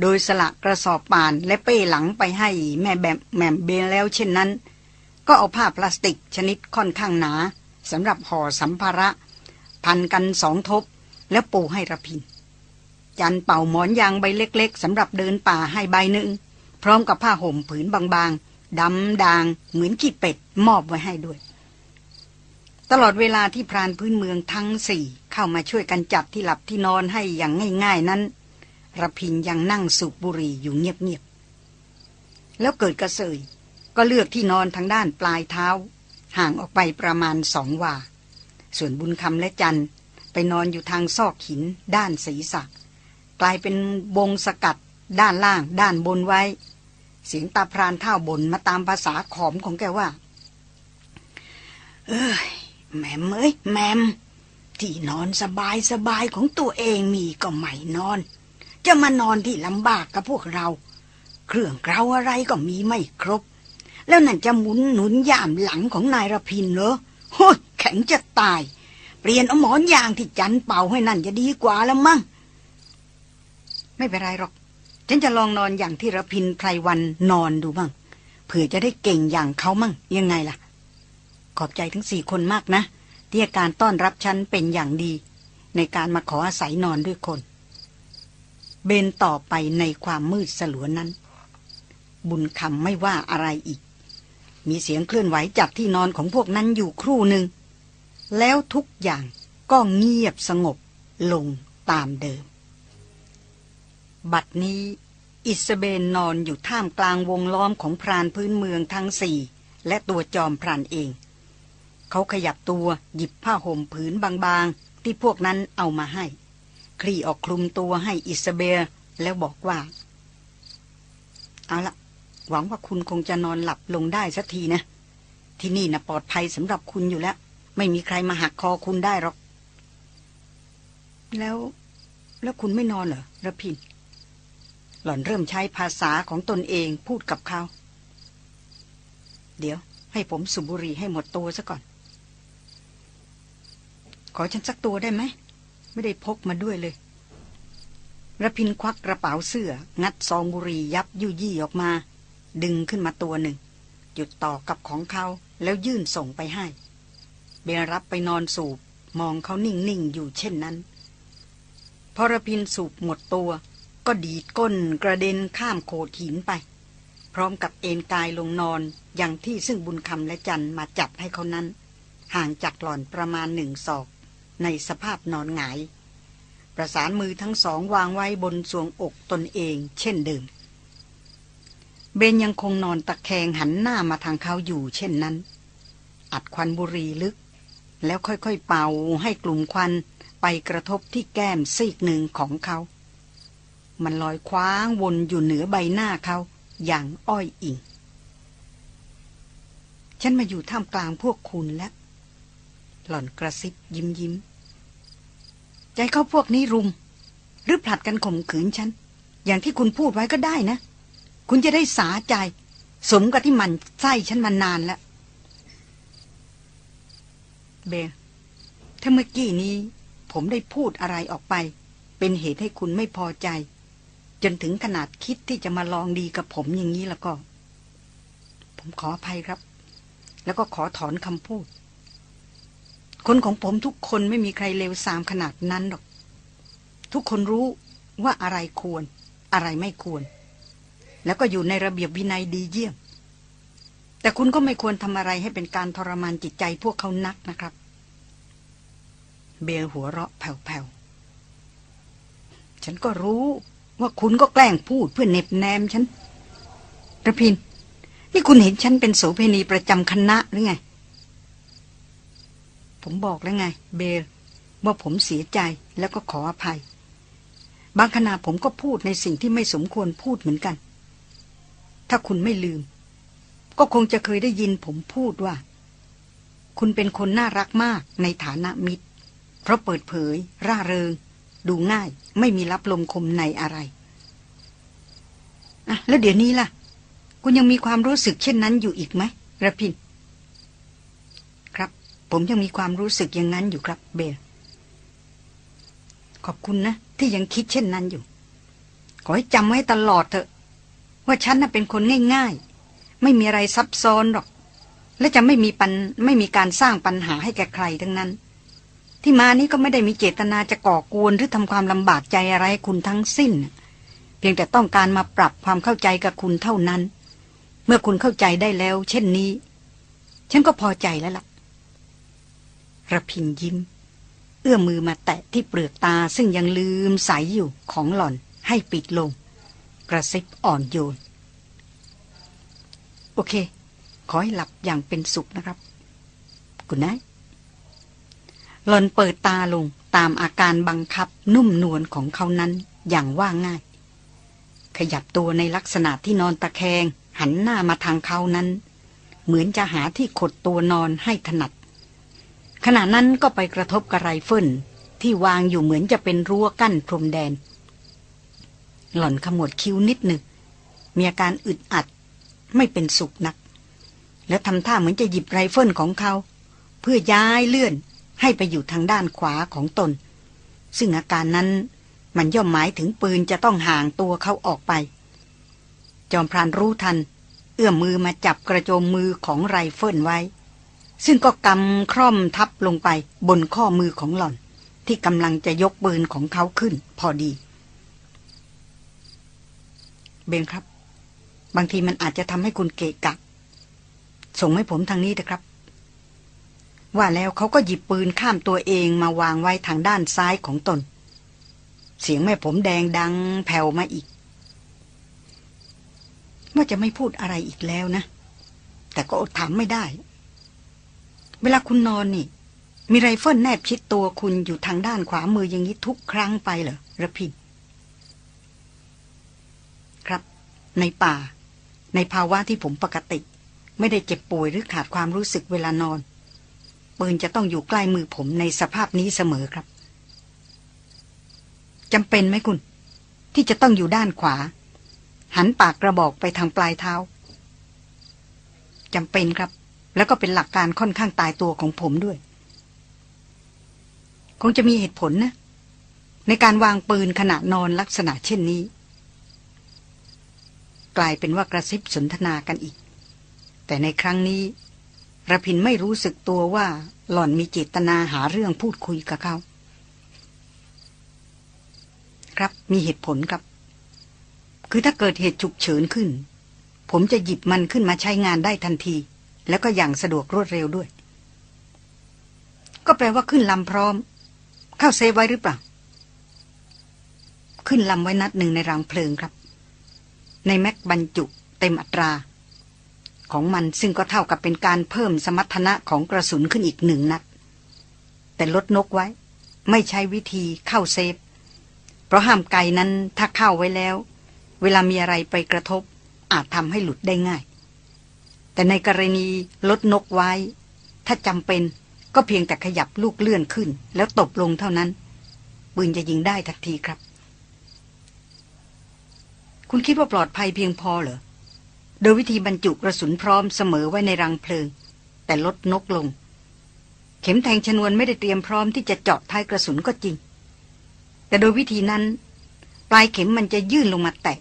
โดยสละกระสอบป่านและเป้หลังไปให้แม่แบบแหม่มเบนแล้วเช่นนั้น ก็เอาผ้าพลาสติกชนิดค่อนข้างหนาสำหรับห่อสัมภาระ พันกันสองทบแล้วปูให้ระพิน จันเป่าหมอนยางใบเล็ก ๆสำหรับเดินป่าให้ใบหนึ่ง พร้อมกับผ้าห่มผืนบางๆดำดางเหมือนขี้เป็ดมอบไว้ให้ด้วย ตลอดเวลาที่พรานพื้นเมืองทั้งสี่เข้ามาช่วยกันจัดที่หลับที่นอนให้อย่างง่าย ๆนั้นระพินยังนั่งสูบบุหรี่อยู่เงียบๆแล้วเกิดกระเสย ก็เลือกที่นอนทางด้านปลายเท้า ห่างออกไปประมาณสองวา ส่วนบุญคำและจันไปนอนอยู่ทางซอกหินด้านศีรษะกลายเป็นวงสกัดด้านล่าง ด้านบนไว้ เสียงตาพรานเท่าบนมาตามภาษาขอมของแกว่า เอ้ยแหมมเอ้ยแหมม ที่นอนสบายสบายของตัวเองมีก็ไม่นอน จะมานอนที่ลำบากกับพวกเรา เครื่องเกราอะไรก็มีไม่ครบ แล้วนั่นจะหมุนหนุนย่ามหลังของนายรพินเหรอโฮ้ยแข็งจะตาย เปลี่ยนเอาหมอนยางที่จันเป่าให้นั่นจะดีกว่าแล้วมั้งไม่เป็นไรหรอก ฉันจะลองนอนอย่างที่ระพินไพรวันนอนดูบ้างเผื่อจะได้เก่งอย่างเขามั่งยังไงล่ะ ขอบใจทั้งสี่คนมากนะที่อาการต้อนรับฉันเป็นอย่างดี ในการมาขออาศัยนอนด้วยคน เบนต่อไปในความมืดสลัวนั้น บุญคำไม่ว่าอะไรอีก มีเสียงเคลื่อนไหวจากที่นอนของพวกนั้นอยู่ครู่หนึ่ง แล้วทุกอย่างก็เงียบสงบลงตามเดิม บัดนี้ อิสเบนนอนอยู่ท่ามกลางวงล้อมของพรานพื้นเมืองทั้งสี่ และตัวจอมพรานเอง เขาขยับตัวหยิบผ้าห่มผืนบางๆ ที่พวกนั้นเอามาให้ คลี่ออกคลุมตัวให้อิสเบลแล้วบอกว่า เอาละ หวังว่าคุณคงจะนอนหลับลงได้สักทีนะ ที่นี่นะปลอดภัยสำหรับคุณอยู่แล้ว ไม่มีใครมาหักคอคุณได้หรอก แล้ว แล้วคุณไม่นอนเหรอระพิน หล่อนเริ่มใช้ภาษาของตนเองพูดกับเขา เดี๋ยว ให้ผมสุบบุหรีให้หมดตัวซะก่อน ขอฉันสักตัวได้ไหม ไม่ได้พกมาด้วยเลยระพินควักกระเป๋าเสื้อ งัดซองบุหรี่ยับยุยี่ออกมา ดึงขึ้นมาตัวหนึ่งจุดต่อกับของเขาแล้วยื่นส่งไปให้ เบนรับไปนอนสูบมองเขานิ่ง ๆ อยู่เช่นนั้นพอระพินสูบหมดตัว ก็ดีดก้นกระเด็นข้ามโขดหินไป พร้อมกับเอนกายลงนอนอย่างที่ซึ่งบุญคำและจันมาจัดให้เขานั้น ห่างจากหล่อนประมาณหนึ่งศอก ในสภาพนอนหงาย ประสานมือทั้งสองวางไว้บนสวงอกตนเอง เช่นเดิม เบนยังคงนอนตะแคงหันหน้ามาทางเขาอยู่เช่นนั้น อัดควันบุหรี่ลึก แล้วค่อยๆเป่าให้กลุ่มควันไปกระทบที่แก้มซีกหนึ่งของเขา มันลอยคว้างวนอยู่เหนือใบหน้าเขาอย่างอ้อยอิง ฉันมาอยู่ท่ามกลางพวกคุณแล้ว หล่อนกระซิบยิ้มยิ้ม ใจเขาพวกนี้รุม หรือผลัดกันข่มขืนฉัน อย่างที่คุณพูดไว้ก็ได้นะ คุณจะได้สาใจ สมกับที่มันไส้ฉันมานานแล้ว เบลถ้าเมื่อกี้นี้ ผมได้พูดอะไรออกไป เป็นเหตุให้คุณไม่พอใจ จนถึงขนาดคิดที่จะมาลองดีกับผมอย่างนี้แล้วก็ ผมขออภัยครับ แล้วก็ขอถอนคำพูด คนของผมทุกคนไม่มีใครเลวทรามขนาดนั้นหรอก ทุกคนรู้ว่าอะไรควร อะไรไม่ควร แล้วก็อยู่ในระเบียบวินัยดีเยี่ยม แต่คุณก็ไม่ควรทำอะไรให้เป็นการทรมานจิตใจพวกเขานักนะครับ เบลหัวเราะแผ่วๆ ฉันก็รู้ว่าคุณก็แกล้งพูดเพื่อเน็บแนมฉันระพิน นี่คุณเห็นฉันเป็นโสเภณีประจำคณะหรือไง ผมบอกแล้วไง เบล ว่าผมเสียใจแล้วก็ขออภัย บางขณะผมก็พูดในสิ่งที่ไม่สมควรพูดเหมือนกัน ถ้าคุณไม่ลืม ก็คงจะเคยได้ยินผมพูดว่า คุณเป็นคนน่ารักมากในฐานะมิตร เพราะเปิดเผย ร่าเริง ดูง่าย ไม่มีรับลมคมในอะไรอะแล้วเดี๋ยวนี้ล่ะ คุณยังมีความรู้สึกเช่นนั้นอยู่อีกไหมระพิน ครับ ผมยังมีความรู้สึกอย่างนั้นอยู่ครับ เบลขอบคุณนะ ที่ยังคิดเช่นนั้นอยู่ ขอให้จำไว้ตลอดเถอะ ว่าฉันน่ะเป็นคนง่าย ๆ ไม่มีอะไรซับซ้อนหรอก และจะไม่มีปัญไม่มีการสร้างปัญหาให้แก่ใครทั้งนั้น ที่มานี้ก็ไม่ได้มีเจตนาจะก่อกวนหรือทำความลำบากใจอะไรให้คุณทั้งสิ้น เพียงแต่ต้องการมาปรับความเข้าใจกับคุณเท่านั้น เมื่อคุณเข้าใจได้แล้ว เช่นนี้ ฉันก็พอใจแล้วล่ะระพินยิ้ม เอื้อมมือมาแตะที่เปลือกตาซึ่งยังลืมใสอยู่ของหล่อนให้ปิดลง กระซิบอ่อนโยน โอเค ขอให้หลับอย่างเป็นสุขนะครับ กุณนายหลอนเปิดตาลงตามอาการบังคับนุ่มนวลของเขานั้นอย่างว่าง่าย ขยับตัวในลักษณะที่นอนตะแคง หันหน้ามาทางเขานั้น เหมือนจะหาที่ขดตัวนอนให้ถนัด ขณะนั้นก็ไปกระทบกระไรเฟิลที่วางอยู่เหมือนจะเป็นรั้วกั้นพรมแดน หล่อนขมวดคิ้วนิดหนึ่ง มีอาการอึดอัด ไม่เป็นสุขนัก แล้วทำท่าเหมือนจะหยิบไรเฟิลของเขา เพื่อย้ายเลื่อนให้ไปอยู่ทางด้านขวาของตน ซึ่งอาการนั้นมันย่อมหมายถึงปืนจะต้องห่างตัวเขาออกไป จอมพรานรู้ทัน เอื้อมมือมาจับกระโจมมือของไรเฟิลไว้ ซึ่งก็กำคร่อมทับลงไปบนข้อมือของหล่อน ที่กำลังจะยกปืนของเขาขึ้นพอดี เบนครับ บางทีมันอาจจะทำให้คุณเกะกะส่งให้ผมทางนี้เถอะครับ ว่าแล้วเขาก็หยิบปืนข้ามตัวเองมาวางไว้ทางด้านซ้ายของตน เสียงแม่ผมแดงดังแผ่วมาอีก ว่าจะไม่พูดอะไรอีกแล้วนะ แต่ก็อดถามไม่ได้ เวลาคุณนอนนี่ มีไรเฟิลแนบชิดตัวคุณอยู่ทางด้านขวามืออย่างนี้ทุกครั้งไปเหรอระพิน ครับ ในป่า ในภาวะที่ผมปกติ ไม่ได้เจ็บป่วยหรือขาดความรู้สึกเวลานอน ปืนจะต้องอยู่ใกล้มือผมในสภาพนี้เสมอครับจำเป็นไหมคุณ ที่จะต้องอยู่ด้านขวา หันปากกระบอกไปทางปลายเท้าจำเป็นครับ แล้วก็เป็นหลักการค่อนข้างตายตัวของผมด้วย คงจะมีเหตุผลนะ ในการวางปืนขณะนอนลักษณะเช่นนี้ กลายเป็นว่ากระซิบสนทนากันอีก แต่ในครั้งนี้ระพินไม่รู้สึกตัวว่าหล่อนมีเจตนาหาเรื่องพูดคุยกับเขา ครับมีเหตุผลครับ คือถ้าเกิดเหตุฉุกเฉินขึ้น ผมจะหยิบมันขึ้นมาใช้งานได้ทันที แล้วก็อย่างสะดวกรวดเร็วด้วย ก็แปลว่าขึ้นลำพร้อม เข้า safe ไว้หรือเปล่า ขึ้นลำไว้นัดหนึ่งในรังเพลิงครับ ใน mag บรรจุเต็มอัตรา ของมันซึ่งก็เท่ากับเป็นการเพิ่มสมรรถนะของกระสุนขึ้นอีกหนึ่งนัด แต่ลดนกไว้ ไม่ใช้วิธีเข้า safe เพราะห้ามไกนั้นถ้าเข้าไว้แล้ว เวลามีอะไรไปกระทบ อาจทำให้หลุดได้ง่าย แต่ในกรณีลดนกไว้ ถ้าจำเป็นก็เพียงแต่ขยับลูกเลื่อนขึ้น แล้วตบลงเท่านั้นปืนจะยิงได้ทันทีครับ คุณคิดว่าปลอดภัยเพียงพอเหรอ โดยวิธีบรรจุกระสุนพร้อมเสมอไว้ในรังเพลิง แต่ลดนกลง เข็มแทงชนวนไม่ได้เตรียมพร้อมที่จะเจาะท้ายกระสุนก็จริง แต่โดยวิธีนั้น ปลายเข็มมันจะยื่นลงมาแตะ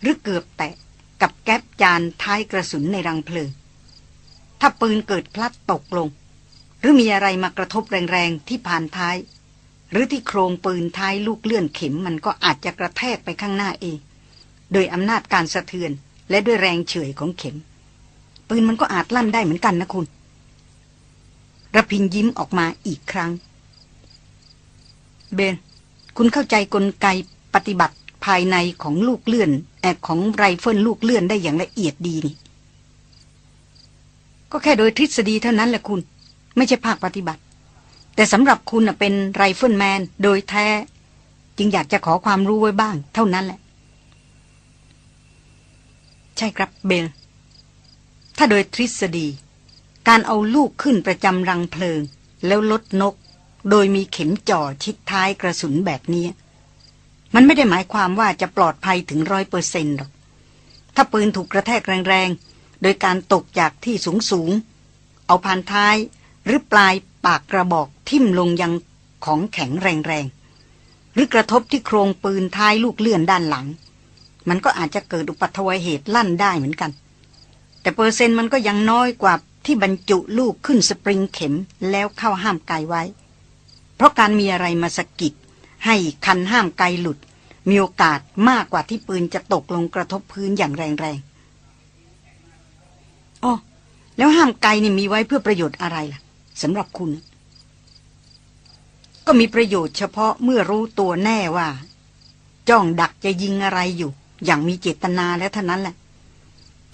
หรือเกือบแตะกับแก๊ปจานท้ายกระสุนในรังเพลิง ถ้าปืนเกิดพลัดตกลง หรือมีอะไรมากระทบแรงๆที่ผ่านท้าย หรือที่โครงปืนท้ายลูกเลื่อนเข็มมันก็อาจจะกระแทกไปข้างหน้าเอง โดยอำนาจการสะเทือน และด้วยแรงเฉยของเข็ม ปืนมันก็อาจลั่นได้เหมือนกันนะคุณระพินยิ้มออกมาอีกครั้ง เบน คุณเข้าใจกลไกปฏิบัติภายในของลูกเลื่อนแอบของไรเฟิลลูกเลื่อนได้อย่างละเอียดดีนี่ ก็แค่โดยทฤษฎีเท่านั้นแหละคุณ ไม่ใช่ภาคปฏิบัติ แต่สำหรับคุณเป็น rifleman โดยแท้ จึงอยากจะขอความรู้ไว้บ้าง เท่านั้นแหละ ใช่ครับเบล ถ้าโดยทฤษฎี การเอาลูกขึ้นประจำรังเพลิง แล้วลดนก โดยมีเข็มจ่อชิดท้ายกระสุนแบบนี้ มันไม่ได้หมายความว่าจะปลอดภัยถึงร้อยเปอร์เซนต์หรอก ถ้าปืนถูกกระแทกแรงๆ โดยการตกจากที่สูงๆ เอาผ่านท้ายหรือปลายปากกระบอกทิ่มลงยังของแข็งแรงๆ หรือกระทบที่โครงปืนท้ายลูกเลื่อนด้านหลัง มันก็อาจจะเกิดอุปัตวเหตุลั่นได้เหมือนกัน แต่เปอร์เซ็นต์มันก็ยังน้อยกว่าที่บรรจุลูกขึ้นสปริงเข็มแล้วเข้าห้ามไกไว้ เพราะการมีอะไรมาสกิดให้คันห้ามไกหลุด มีโอกาสมากกว่าที่ปืนจะตกลงกระทบพื้นอย่างแรงๆอ๋อแล้วห้ามไกนี่มีไว้เพื่อประโยชน์อะไรล่ะสำหรับคุณ ก็มีประโยชน์เฉพาะเมื่อรู้ตัวแน่ว่า จ้องดักจะยิงอะไรอยู่ อย่างมีเจตนาแล้วเท่านั้นแหละ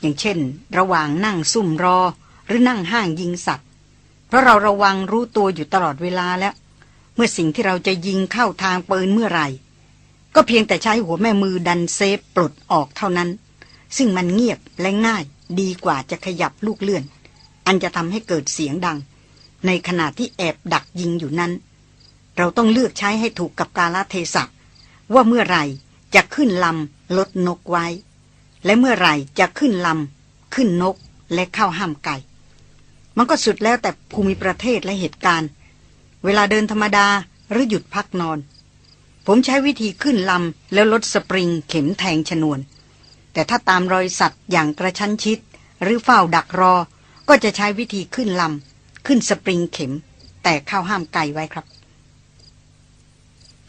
อย่างเช่น ระหว่างนั่งซุ่มรอ หรือนั่งห้างยิงสัตว์ เพราะเราระวังรู้ตัวอยู่ตลอดเวลาแล้ว เมื่อสิ่งที่เราจะยิงเข้าทางปืนเมื่อไหร่ ก็เพียงแต่ใช้หัวแม่มือดัน safe ปลดออกเท่านั้น ซึ่งมันเงียบและง่ายดีกว่าจะขยับลูกเลื่อน อันจะทำให้เกิดเสียงดัง ในขณะที่แอบดักยิงอยู่นั้น เราต้องเลือกใช้ให้ถูกกับกาลเทศะว่าเมื่อไหร่จะขึ้นลำ ลดนกไว้ และเมื่อไหร่จะขึ้นลำ ขึ้นนกและเข้าห้ามไก่ มันก็สุดแล้วแต่ภูมิประเทศและเหตุการณ์ เวลาเดินธรรมดาหรือหยุดพักนอน ผมใช้วิธีขึ้นลำ แล้วลดสปริงเข็มแทงชนวน แต่ถ้าตามรอยสัตว์อย่างกระชั้นชิด หรือเฝ้าดักรอ ก็จะใช้วิธีขึ้นลำ ขึ้นสปริงเข็ม แต่เข้าห้ามไกลไว้ครับ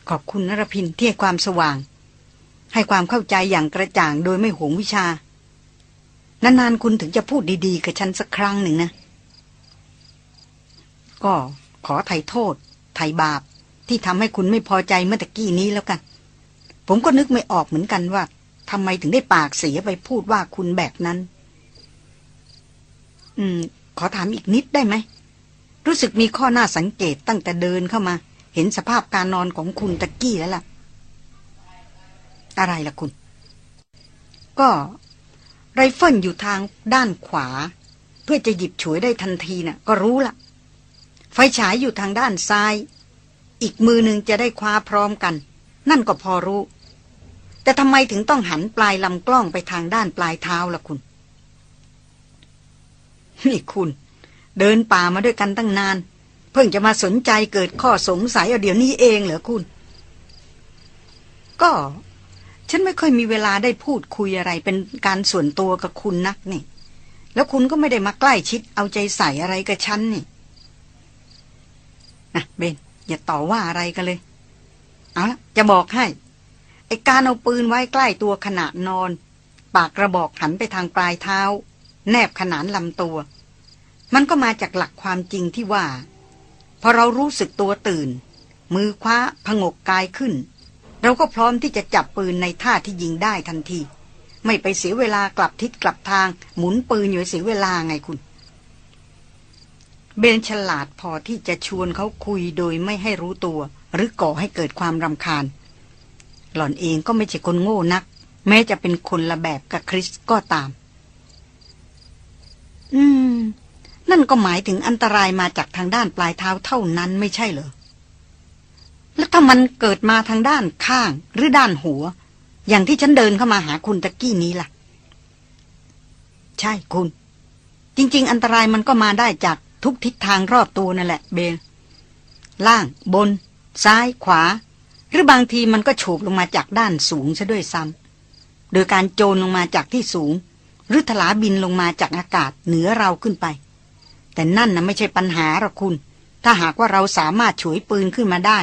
ขอบคุณนรพินที่ให้ความสว่าง ให้ความเข้าใจอย่างกระจ่างโดยไม่หวงวิชา นานๆคุณถึงจะพูดดีๆ กับฉันสักครั้งหนึ่งนะ ก็ขอไถ่โทษ ไถ่บาป ที่ทำให้คุณไม่พอใจเมื่อตะกี้นี้แล้วกัน ผมก็นึกไม่ออกเหมือนกันว่าทำไมถึงได้ปากเสียไปพูดว่าคุณแบบนั้น อืม ขอถามอีกนิดได้ไหม รู้สึกมีข้อหน้าสังเกตตั้งแต่เดินเข้ามา เห็นสภาพการนอนของคุณตะกี้แล้วล่ะ อะไรล่ะคุณ ก็ไรเฟิลอยู่ทางด้านขวา เพื่อจะหยิบฉวยได้ทันทีนะ่ะ ก็รู้ละไฟฉายอยู่ทางด้านซ้าย อีกมือหนึ่งจะได้คว้าพร้อมกัน นั่นก็พอรู้ แต่ทำไมถึงต้องหันปลายลำกล้องไปทางด้านปลายเท้าล่ะคุณ นี่คุณ เดินป่ามาด้วยกันตั้งนาน เพิ่งจะมาสนใจเกิดข้อสงสัยเอาเดี๋ยวนี้เองเหรอคุณ ก็ ฉันไม่ค่อยมีเวลาได้พูดคุยอะไรเป็นการส่วนตัวกับคุณนักนี่ แล้วคุณก็ไม่ได้มาใกล้ชิดเอาใจใส่อะไรกับฉันนี่นะเบนอย่าต่อว่าอะไรกันเลย เอาละจะบอกให้ ไอการเอาปืนไว้ใกล้ตัวขณะนอน ปากกระบอกหันไปทางปลายเท้า แนบขนานลำตัว มันก็มาจากหลักความจริงที่ว่า พอเรารู้สึกตัวตื่น มือคว้าผงกกายขึ้น เราก็พร้อมที่จะจับปืนในท่าที่ยิงได้ทันที ไม่ไปเสียเวลากลับทิศกลับทางหมุนปืนอยู่เสียเวลาไงคุณ เบนฉลาดพอที่จะชวนเขาคุยโดยไม่ให้รู้ตัว หรือก่อให้เกิดความรำคาญ หล่อนเองก็ไม่ใช่คนโง่นัก แม้จะเป็นคนละแบบกับคริสก็ตาม อืม นั่นก็หมายถึงอันตรายมาจากทางด้านปลายเท้าเท่านั้นไม่ใช่เหรอ แล้วถ้ามันเกิดมาทางด้านข้างหรือด้านหัว อย่างที่ฉันเดินเข้ามาหาคุณตะกี้นี้ล่ะ ใช่คุณ จริง ๆ อันตรายมันก็มาได้จากทุกทิศทางรอบตัวนั่นแหละ เบล ล่างบน ซ้ายขวา หรือบางทีมันก็โฉบลงมาจากด้านสูงซะด้วยซ้ำโดยการโจรลงมาจากที่สูง หรือถลาบินลงมาจากอากาศเหนือเราขึ้นไป แต่นั่นนะไม่ใช่ปัญหาหรอกคุณ ถ้าหากว่าเราสามารถฉวยปืนขึ้นมาได้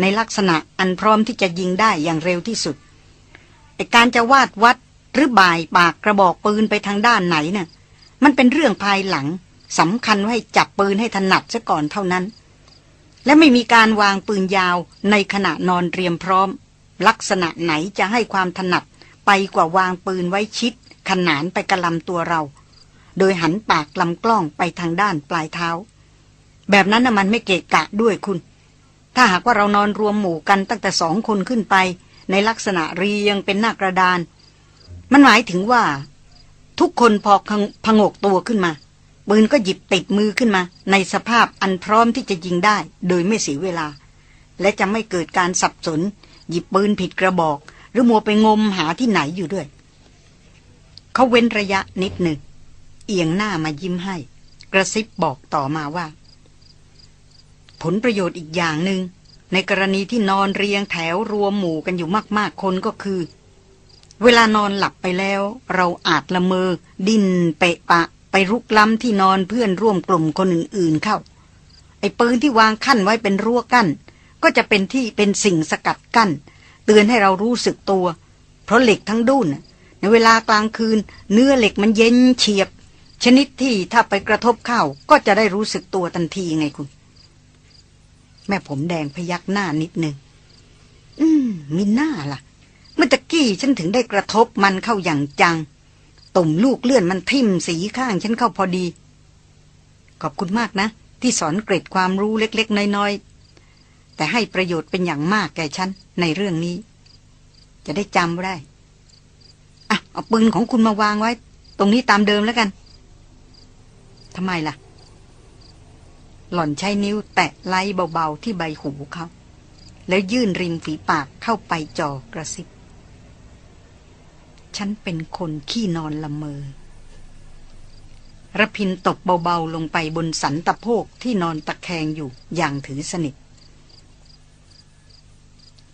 ในลักษณะอันพร้อมที่จะยิงได้อย่างเร็วที่สุดไอการจะวาดวัดหรือบ่ายปากกระบอกปืนไปทางด้านไหนนะ่ะ มันเป็นเรื่องภายหลังสำคัญว่าให้จับปืนให้ถนัดซะก่อนเท่านั้น และไม่มีการวางปืนยาวในขณะนอนเตรียมพร้อม ลักษณะไหนจะให้ความถนัดไปกว่าวางปืนไว้ชิด ขนานไปกระลำตัวเรา โดยหันปากลำกล้องไปทางด้านปลายเท้า แบบนั้นนะมันไม่เกะกะด้วยคุณ ถ้าหากว่าเรานอนรวมหมู่กันตั้งแต่สองคนขึ้นไป ในลักษณะเรียงเป็นหน้ากระดาน มันหมายถึงว่า ทุกคนพอพงกตัวขึ้นมาปืนก็หยิบติดมือขึ้นมา ในสภาพอันพร้อมที่จะยิงได้ โดยไม่เสียเวลา และจะไม่เกิดการสับสน หยิบปืนผิดกระบอก หรือมัวไปงมหาที่ไหนอยู่ด้วย เขาเว้นระยะนิดหนึ่งเอียงหน้ามายิ้มให้ กระซิบบอกต่อมาว่า ผลประโยชน์อีกอย่างหนึง่งในกรณีที่นอนเรียงแถวรวมหมู่กันอยู่มากๆคนก็คือ เวลานอนหลับไปแล้ว เราอาจละเมอ ดิ้นเปะปะ ไปรุกล้ำที่นอนเพื่อนร่วมกลุ่มคนอื่นๆเข้า ไอ้ปืนที่วางขั้นไว้เป็นรั้วกั้น ก็จะเป็นที่เป็นสิ่งสกัดกั้น เตือนให้เรารู้สึกตัว เพราะเหล็กทั้งดุ้นในเวลากลางคืน เนื้อเหล็กมันเย็นเฉียบ ชนิดที่ถ้าไปกระทบเข้าก็จะได้รู้สึกตัวทันทีไงคุณ ม่ผมแดงพยักหน้านิดนึง อืม มีหน้าล่ะ เมื่อตะกี้ฉันถึงได้กระทบมันเข้าอย่างจัง ตุ่มลูกเลื่อนมันทิ่มสีข้างฉันเข้าพอดี ขอบคุณมากนะ ที่สอนเกร็ดความรู้เล็ก ๆ น้อย ๆ แต่ให้ประโยชน์เป็นอย่างมากแก่ฉัน ในเรื่องนี้ จะได้จำไว้ได้อะเอาปืนของคุณมาวางไว้ ตรงนี้ตามเดิมแล้วกันทำไมล่ะ หล่อนใช้นิ้วแตะไล่เบาๆที่ใบหูเขา แล้วยื่นริมฝีปากเข้าไปจ่อกระซิบ ฉันเป็นคนขี้นอนละเมอระพินตบเบาๆลงไปบนสันตะโพกที่นอนตะแคงอยู่อย่างถือสนิท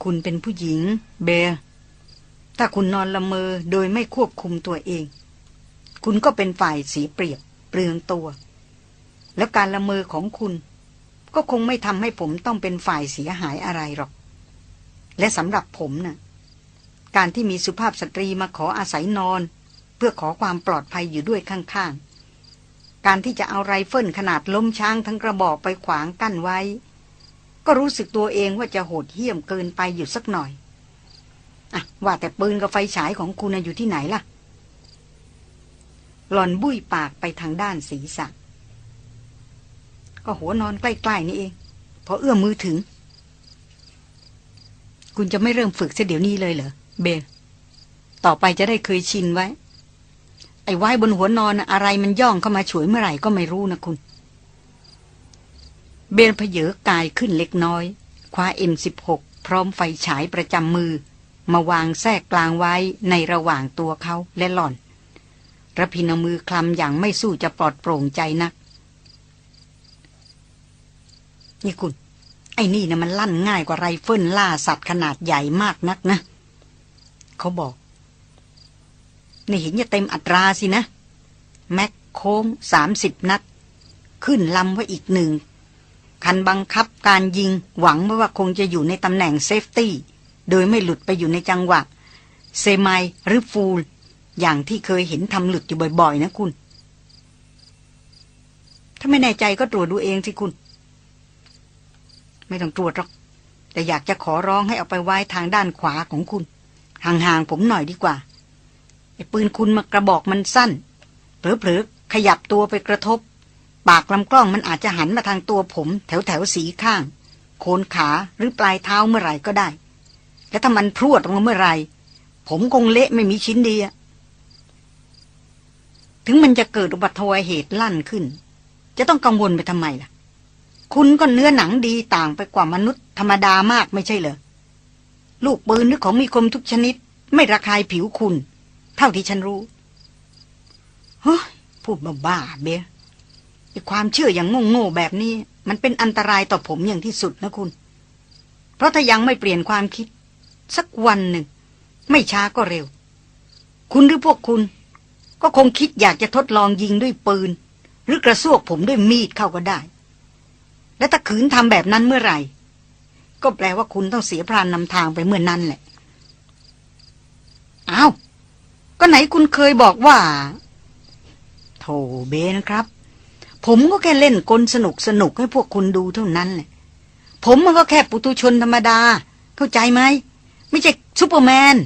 คุณเป็นผู้หญิง เบร์ถ้าคุณนอนละเมอโดยไม่ควบคุมตัวเอง คุณก็เป็นฝ่ายเสียเปรียบ เปลืองตัว แล้วการละเมอของคุณ ก็คงไม่ทำให้ผมต้องเป็นฝ่ายเสียหายอะไรหรอก และสำหรับผมน่ะ การที่มีสุภาพสตรีมาขออาศัยนอน เพื่อขอความปลอดภัยอยู่ด้วยข้างๆ การที่จะเอาไรเฟิลขนาดล้มช้างทั้งกระบอกไปขวางกั้นไว้ ก็รู้สึกตัวเองว่าจะโหดเหี้ยมเกินไปอยู่สักหน่อยอะว่าแต่ปืนกับไฟฉายของคุณอยู่ที่ไหนล่ะ หล่อนบุ้ยปากไปทางด้านศีรษะ ก็หัวนอนใกล้ๆนี่เองพอเอื้อมมือถึง คุณจะไม่เริ่มฝึกเสียเดี๋ยวนี้เลยเหรอเบลต่อไปจะได้เคยชินไว้ ไอ้ไว้บนหัวนอนอะไรมันย่องเข้ามาฉวยเมื่อไหร่ก็ไม่รู้นะคุณ เบลเพเยอกายขึ้นเล็กน้อย คว้าเอ็มสิบหกพร้อมไฟฉายประจำมือ มาวางแทรกกลางไว้ในระหว่างตัวเขาและหล่อนระพินมือคลำอย่างไม่สู้จะปลอดโปร่งใจนัก นี่คุณ ไอ้นี่นะมันลั่นง่ายกว่าไรเฟิลล่าสัตว์ขนาดใหญ่มากนักนะ เขาบอกในเห็นจะเต็มอัตราสินะ mag โค้งสามสิบนัด ขึ้นลำไว้อีกหนึ่ง คันบังคับการยิงหวังว่าคงจะอยู่ในตำแหน่งเซฟตี้ โดยไม่หลุดไปอยู่ในจังหวะ เซมายหรือฟูล อย่างที่เคยเห็นทำหลุดอยู่บ่อยๆ นะคุณ ถ้าไม่แน่ใจก็ตรวจดูเองสิคุณ ไม่ต้องตรวจหรอก แต่อยากจะขอร้องให้เอาไปไว้ทางด้านขวาของคุณ ห่างๆผมหน่อยดีกว่าไอ้ปืนคุณมากระบอกมันสั้นเผลอๆขยับตัวไปกระทบ ปากลำกล้องมันอาจจะหันมาทางตัวผม แถวๆสีข้าง โคนขาหรือปลายเท้าเมื่อไหร่ก็ได้ และถ้ามันพรวดออกมาเมื่อไหร่ ผมคงเละไม่มีชิ้นดีอะถึงมันจะเกิดอุบัติเหตุลั่นขึ้น จะต้องกังวลไปทำไมล่ะ คุณก็เนื้อหนังดีต่างไปกว่ามนุษย์ธรรมดามากไม่ใช่เหรอ ลูกปืนหรือของมีคมทุกชนิด ไม่ระคายผิวคุณ เท่าที่ฉันรู้เฮ้ยพูดบ้าๆเบียไอความเชื่ออย่างโง่ๆแบบนี้ มันเป็นอันตรายต่อผมอย่างที่สุดนะคุณ เพราะถ้ายังไม่เปลี่ยนความคิด สักวันหนึ่ง ไม่ช้าก็เร็ว คุณหรือพวกคุณ ก็คงคิดอยากจะทดลองยิงด้วยปืน หรือกระซวกผมด้วยมีดเข้าก็ได้ และถ้าขืนทำแบบนั้นเมื่อไหร่ ก็แปลว่าคุณต้องเสียพรานนำทางไปเมื่อนนั้นแหละอ้าวก็ไหนคุณเคยบอกว่าโธ่เบนครับ ผมก็แค่เล่นกลสนุกสนุกให้พวกคุณดูเท่านั้นแหละ ผมมันก็แค่ปุตุชนธรรมดา เข้าใจไหม ไม่ใช่ซูเปอร์แมน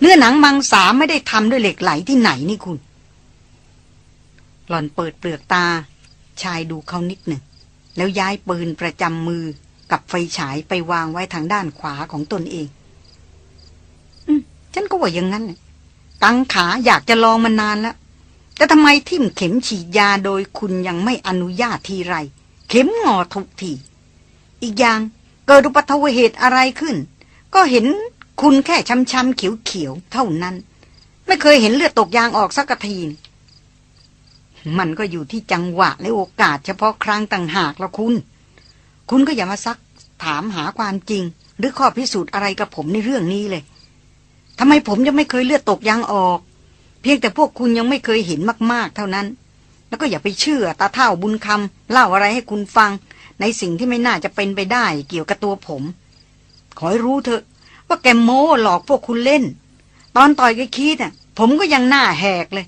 เนื้อหนังมังสาไม่ได้ทำด้วยเหล็กไหลที่ไหนนี่คุณ หล่อนเปิดเปลือกตา ชายดูเขานิดหนึ่ง แล้วย้ายปืนประจำมือกับไฟฉายไปวางไว้ทางด้านขวาของตนเอง อืม ฉันก็ว่าอย่างนั้นตั้งขาอยากจะลองมานานแล้ว แต่ทำไมทิ่มเข็มฉีดยาโดยคุณยังไม่อนุญาตทีไร เข็มงอทุกที อีกอย่างเกิดอุบัติเหตุอะไรขึ้น ก็เห็นคุณแค่ช้ำๆเขียวๆเท่านั้น ไม่เคยเห็นเลือดตกยางออกสักที มันก็อยู่ที่จังหวะและโอกาสเฉพาะครั้งต่างหากละคุณ คุณก็อย่ามาซักถามหาความจริง หรือข้อพิสูจน์อะไรกับผมในเรื่องนี้เลยทำไมผมยังไม่เคยเลือดตกยางออก เพียงแต่พวกคุณยังไม่เคยเห็นมาก ๆ เท่านั้น แล้วก็อย่าไปเชื่อตาเท่าบุญคำเล่าอะไรให้คุณฟัง ในสิ่งที่ไม่น่าจะเป็นไปได้เกี่ยวกับตัวผม ขอให้รู้เถอะ ว่าแกโม้หลอกพวกคุณเล่น ตอนต่อยกับคีดอะ ผมก็ยังหน้าแหกเลย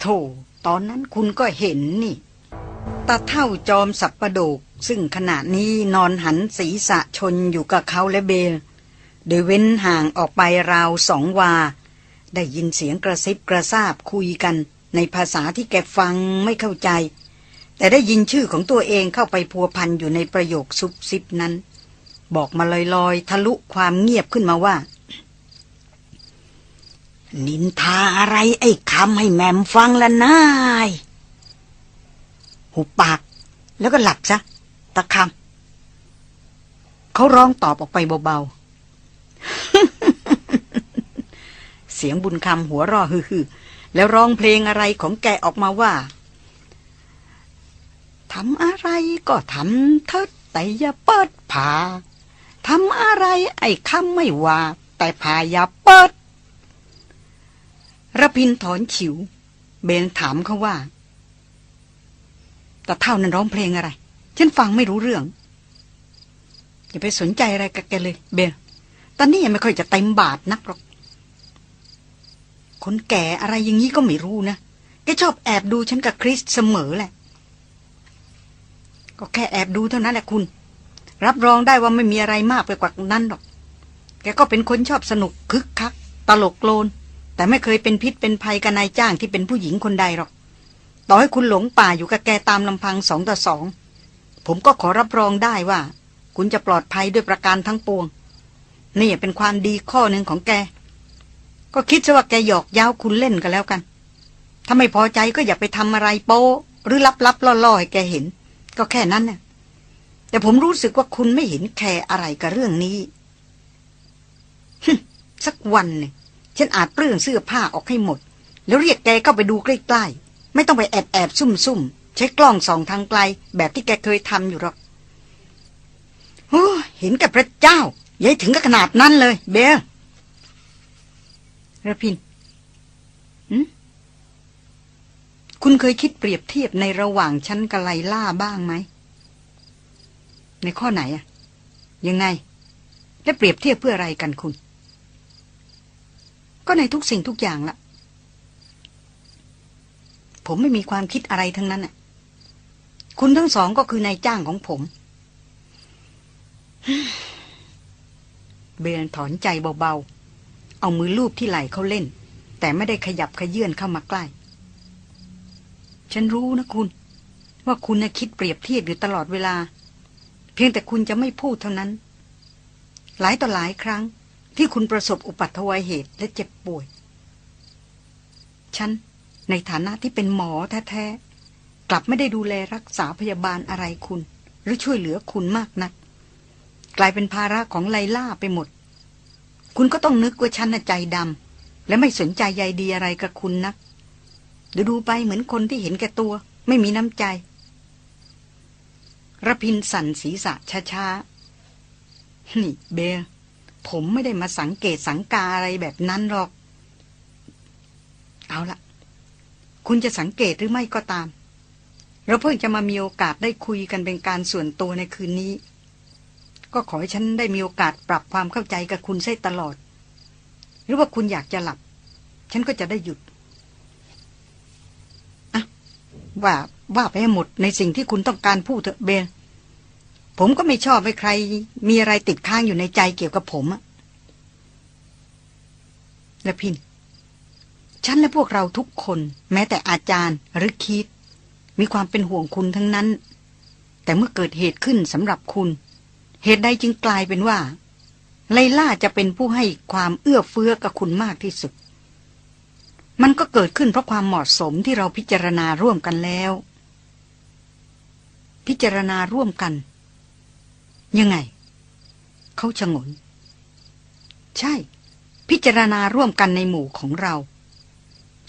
โธ่ ตอนนั้นคุณก็เห็นนี่ตาเท่าจอมสับประโดก ซึ่งขณะนี้นอนหันศีรษะชนอยู่กับเขาและเบล โดยเว้นห่างออกไปราวสองวา ได้ยินเสียงกระซิบกระซาบคุยกัน ในภาษาที่แกฟังไม่เข้าใจ แต่ได้ยินชื่อของตัวเองเข้าไปพัวพันอยู่ในประโยคซุบซิบนั้น บอกมาลอยๆ ทะลุความเงียบขึ้นมาว่า นินทาอะไรไอ้คำให้แมมฟังละนาย หุบปาก แล้วก็หลับซะ ตะคำเขาร้องตอบออกไปเบา ๆ เสียงบุญคำหัวร่อฮือๆแล้วร้องเพลงอะไรของแกออกมาว่าทำอะไรก็ทำเถิดแต่อย่าเปิดผาทำอะไรไอ้คำไม่ว่า แต่ผาอย่าเปิด ระพินถอนฉิว เบนถามเขาว่า แต่เท่านั้นร้องเพลงอะไร ฉันฟังไม่รู้เรื่อง อย่าไปสนใจอะไรกับแกเลย เบนตอนนี้ยังไม่ค่อยจะเต็มบาทนักหรอก คนแก่อะไรอย่างนี้ก็ไม่รู้นะ แกชอบแอบดูฉันกับคริสเสมอแหละ ก็แค่แอบดูเท่านั้นแหละคุณ รับรองได้ว่าไม่มีอะไรมากไปกว่านั้นหรอก แกก็เป็นคนชอบสนุกคึกคัก ตลกโลน แต่ไม่เคยเป็นพิษเป็นภัยกับนายจ้างที่เป็นผู้หญิงคนใดหรอก ต่อให้คุณหลงป่าอยู่กับแกตามลำพังสองต่อสอง ผมก็ขอรับรองได้ว่า คุณจะปลอดภัยด้วยประการทั้งปวง นี่เป็นความดีข้อหนึ่งของแก ก็คิดซะว่าแกหยอกย้าวคุณเล่นกันแล้วกัน ถ้าไม่พอใจก็อย่าไปทำอะไรโป้หรือลับๆล่อๆให้แกเห็น ก็แค่นั้นน่ะแต่ผมรู้สึกว่าคุณไม่เห็นแคร์อะไรกับเรื่องนี้ สักวันหนึ่ง ฉันอาจเปลื้องเสื้อผ้าออกให้หมด แล้วเรียกแกเข้าไปดูใกล้ๆ ไม่ต้องไปแอบแอบซุ่มซุ่มใช้กล้องส่องทางไกล แบบที่แกเคยทำอยู่หรอกโอ้เห็นกับพระเจ้ายัยถึงกับขนาดนั้นเลย เบลระพินคุณเคยคิดเปรียบเทียบในระหว่างฉันกับไลล่าบ้างไหม ในข้อไหนอะยังไง และเปรียบเทียบเพื่ออะไรกันคุณ ก็ในทุกสิ่งทุกอย่างละผมไม่มีความคิดอะไรทั้งนั้นน่ะ คุณทั้งสองก็คือนายจ้างของผมเบนถอนใจเบาๆ เอามือลูบที่ไหล่เขาเล่น แต่ไม่ได้ขยับขยื่นเข้ามาใกล้ ฉันรู้นะคุณ ว่าคุณนะคิดเปรียบเทียบอยู่ตลอดเวลา เพียงแต่คุณจะไม่พูดเท่านั้น หลายต่อหลายครั้ง ที่คุณประสบอุปัตวายเหตุและเจ็บป่วย ฉัน ในฐานะที่เป็นหมอแท้ๆ กลับไม่ได้ดูแลรักษาพยาบาลอะไรคุณ หรือช่วยเหลือคุณมากนัก กลายเป็นภาระของไลล่าไปหมด คุณก็ต้องนึกว่าฉันน่ะใจดำและไม่สนใจใยดีอะไรกับคุณนักดูดูไปเหมือนคนที่เห็นแก่ตัว ไม่มีน้ำใจระพินสั่นศีรษะช้าๆนี่เบล ผมไม่ได้มาสังเกตสังกาอะไรแบบนั้นหรอก เอาละคุณจะสังเกตหรือไม่ก็ตาม เราเพิ่งจะมามีโอกาสได้คุยกันเป็นการส่วนตัวในคืนนี้ ก็ขอให้ฉันได้มีโอกาสปรับความเข้าใจกับคุณใช้ตลอด หรือว่าคุณอยากจะหลับ ฉันก็จะได้หยุดอะว่าว่าไปให้หมดในสิ่งที่คุณต้องการพูดเถอะเบล ผมก็ไม่ชอบให้ใคร มีอะไรติดค้างอยู่ในใจเกี่ยวกับผมอะและพิน ฉันและพวกเราทุกคน แม้แต่อาจารย์หรือคิด มีความเป็นห่วงคุณทั้งนั้น แต่เมื่อเกิดเหตุขึ้นสำหรับคุณ เหตุใดจึงกลายเป็นว่า ไลล่าจะเป็นผู้ให้ความเอื้อเฟื้อกับคุณมากที่สุด มันก็เกิดขึ้นเพราะความเหมาะสมที่เราพิจารณาร่วมกันแล้ว พิจารณาร่วมกัน ยังไง เขาชะงน ใช่ พิจารณาร่วมกันในหมู่ของเรา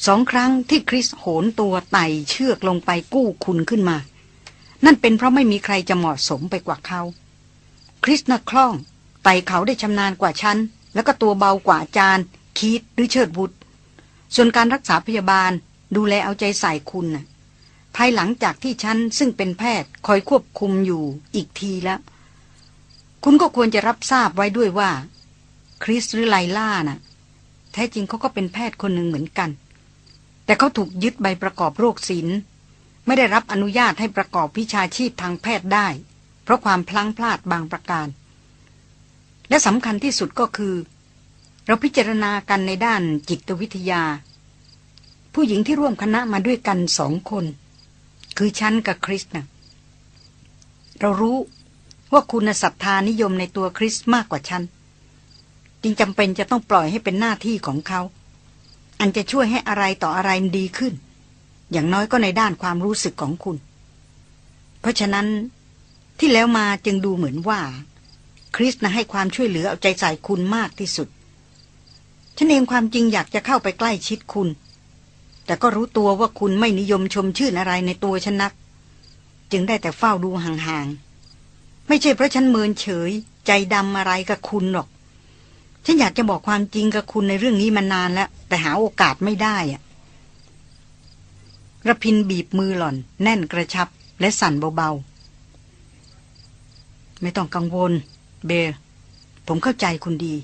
สองครั้งที่คริสโหนตัวไต่เชือกลงไปกู้คุณขึ้นมา นั่นเป็นเพราะไม่มีใครจะเหมาะสมไปกว่าเขา คริสน่ะคล่องไต่เขาได้ชำนาญกว่าฉัน แล้วก็ตัวเบากว่าจารย์คีดหรือเชิดบุตรส่วนการรักษาพยาบาลดูแลเอาใจใส่คุณน่ะภายหลังจากที่ฉันซึ่งเป็นแพทย์คอยควบคุมอยู่อีกทีแล้ว คุณก็ควรจะรับทราบไว้ด้วยว่า คริสหรือไลล่าน่ะ แท้จริงเขาก็เป็นแพทย์คนหนึ่งเหมือนกัน แต่เขาถูกยึดใบประกอบโรคศิลป์ไม่ได้รับอนุญาตให้ประกอบวิชาชีพทางแพทย์ได้ เพราะความพลั้งพลาดบางประการ และสำคัญที่สุดก็คือ เราพิจารณากันในด้านจิตวิทยา ผู้หญิงที่ร่วมคณะมาด้วยกันสองคน คือฉันกับคริสนะเรารู้ ว่าคุณศรัทธานิยมในตัวคริสมากกว่าฉัน จึงจำเป็นจะต้องปล่อยให้เป็นหน้าที่ของเขา อันจะช่วยให้อะไรต่ออะไรดีขึ้น อย่างน้อยก็ในด้านความรู้สึกของคุณ เพราะฉะนั้นที่แล้วมาจึงดูเหมือนว่า คริสนะให้ความช่วยเหลือเอาใจใส่คุณมากที่สุด ฉันเองความจริงอยากจะเข้าไปใกล้ชิดคุณ แต่ก็รู้ตัวว่าคุณไม่นิยมชมชื่นอะไรในตัวฉันนัก จึงได้แต่เฝ้าดูห่างๆ ไม่ใช่เพราะฉันเมินเฉย ใจดำอะไรกับคุณหรอก ฉันอยากจะบอกความจริงกับคุณในเรื่องนี้มานานแล้ว แต่หาโอกาสไม่ได้อะระพินบีบมือหล่อน แน่นกระชับ และสั่นเบาๆ ไม่ต้องกังวล เบลผมเข้าใจคุณดี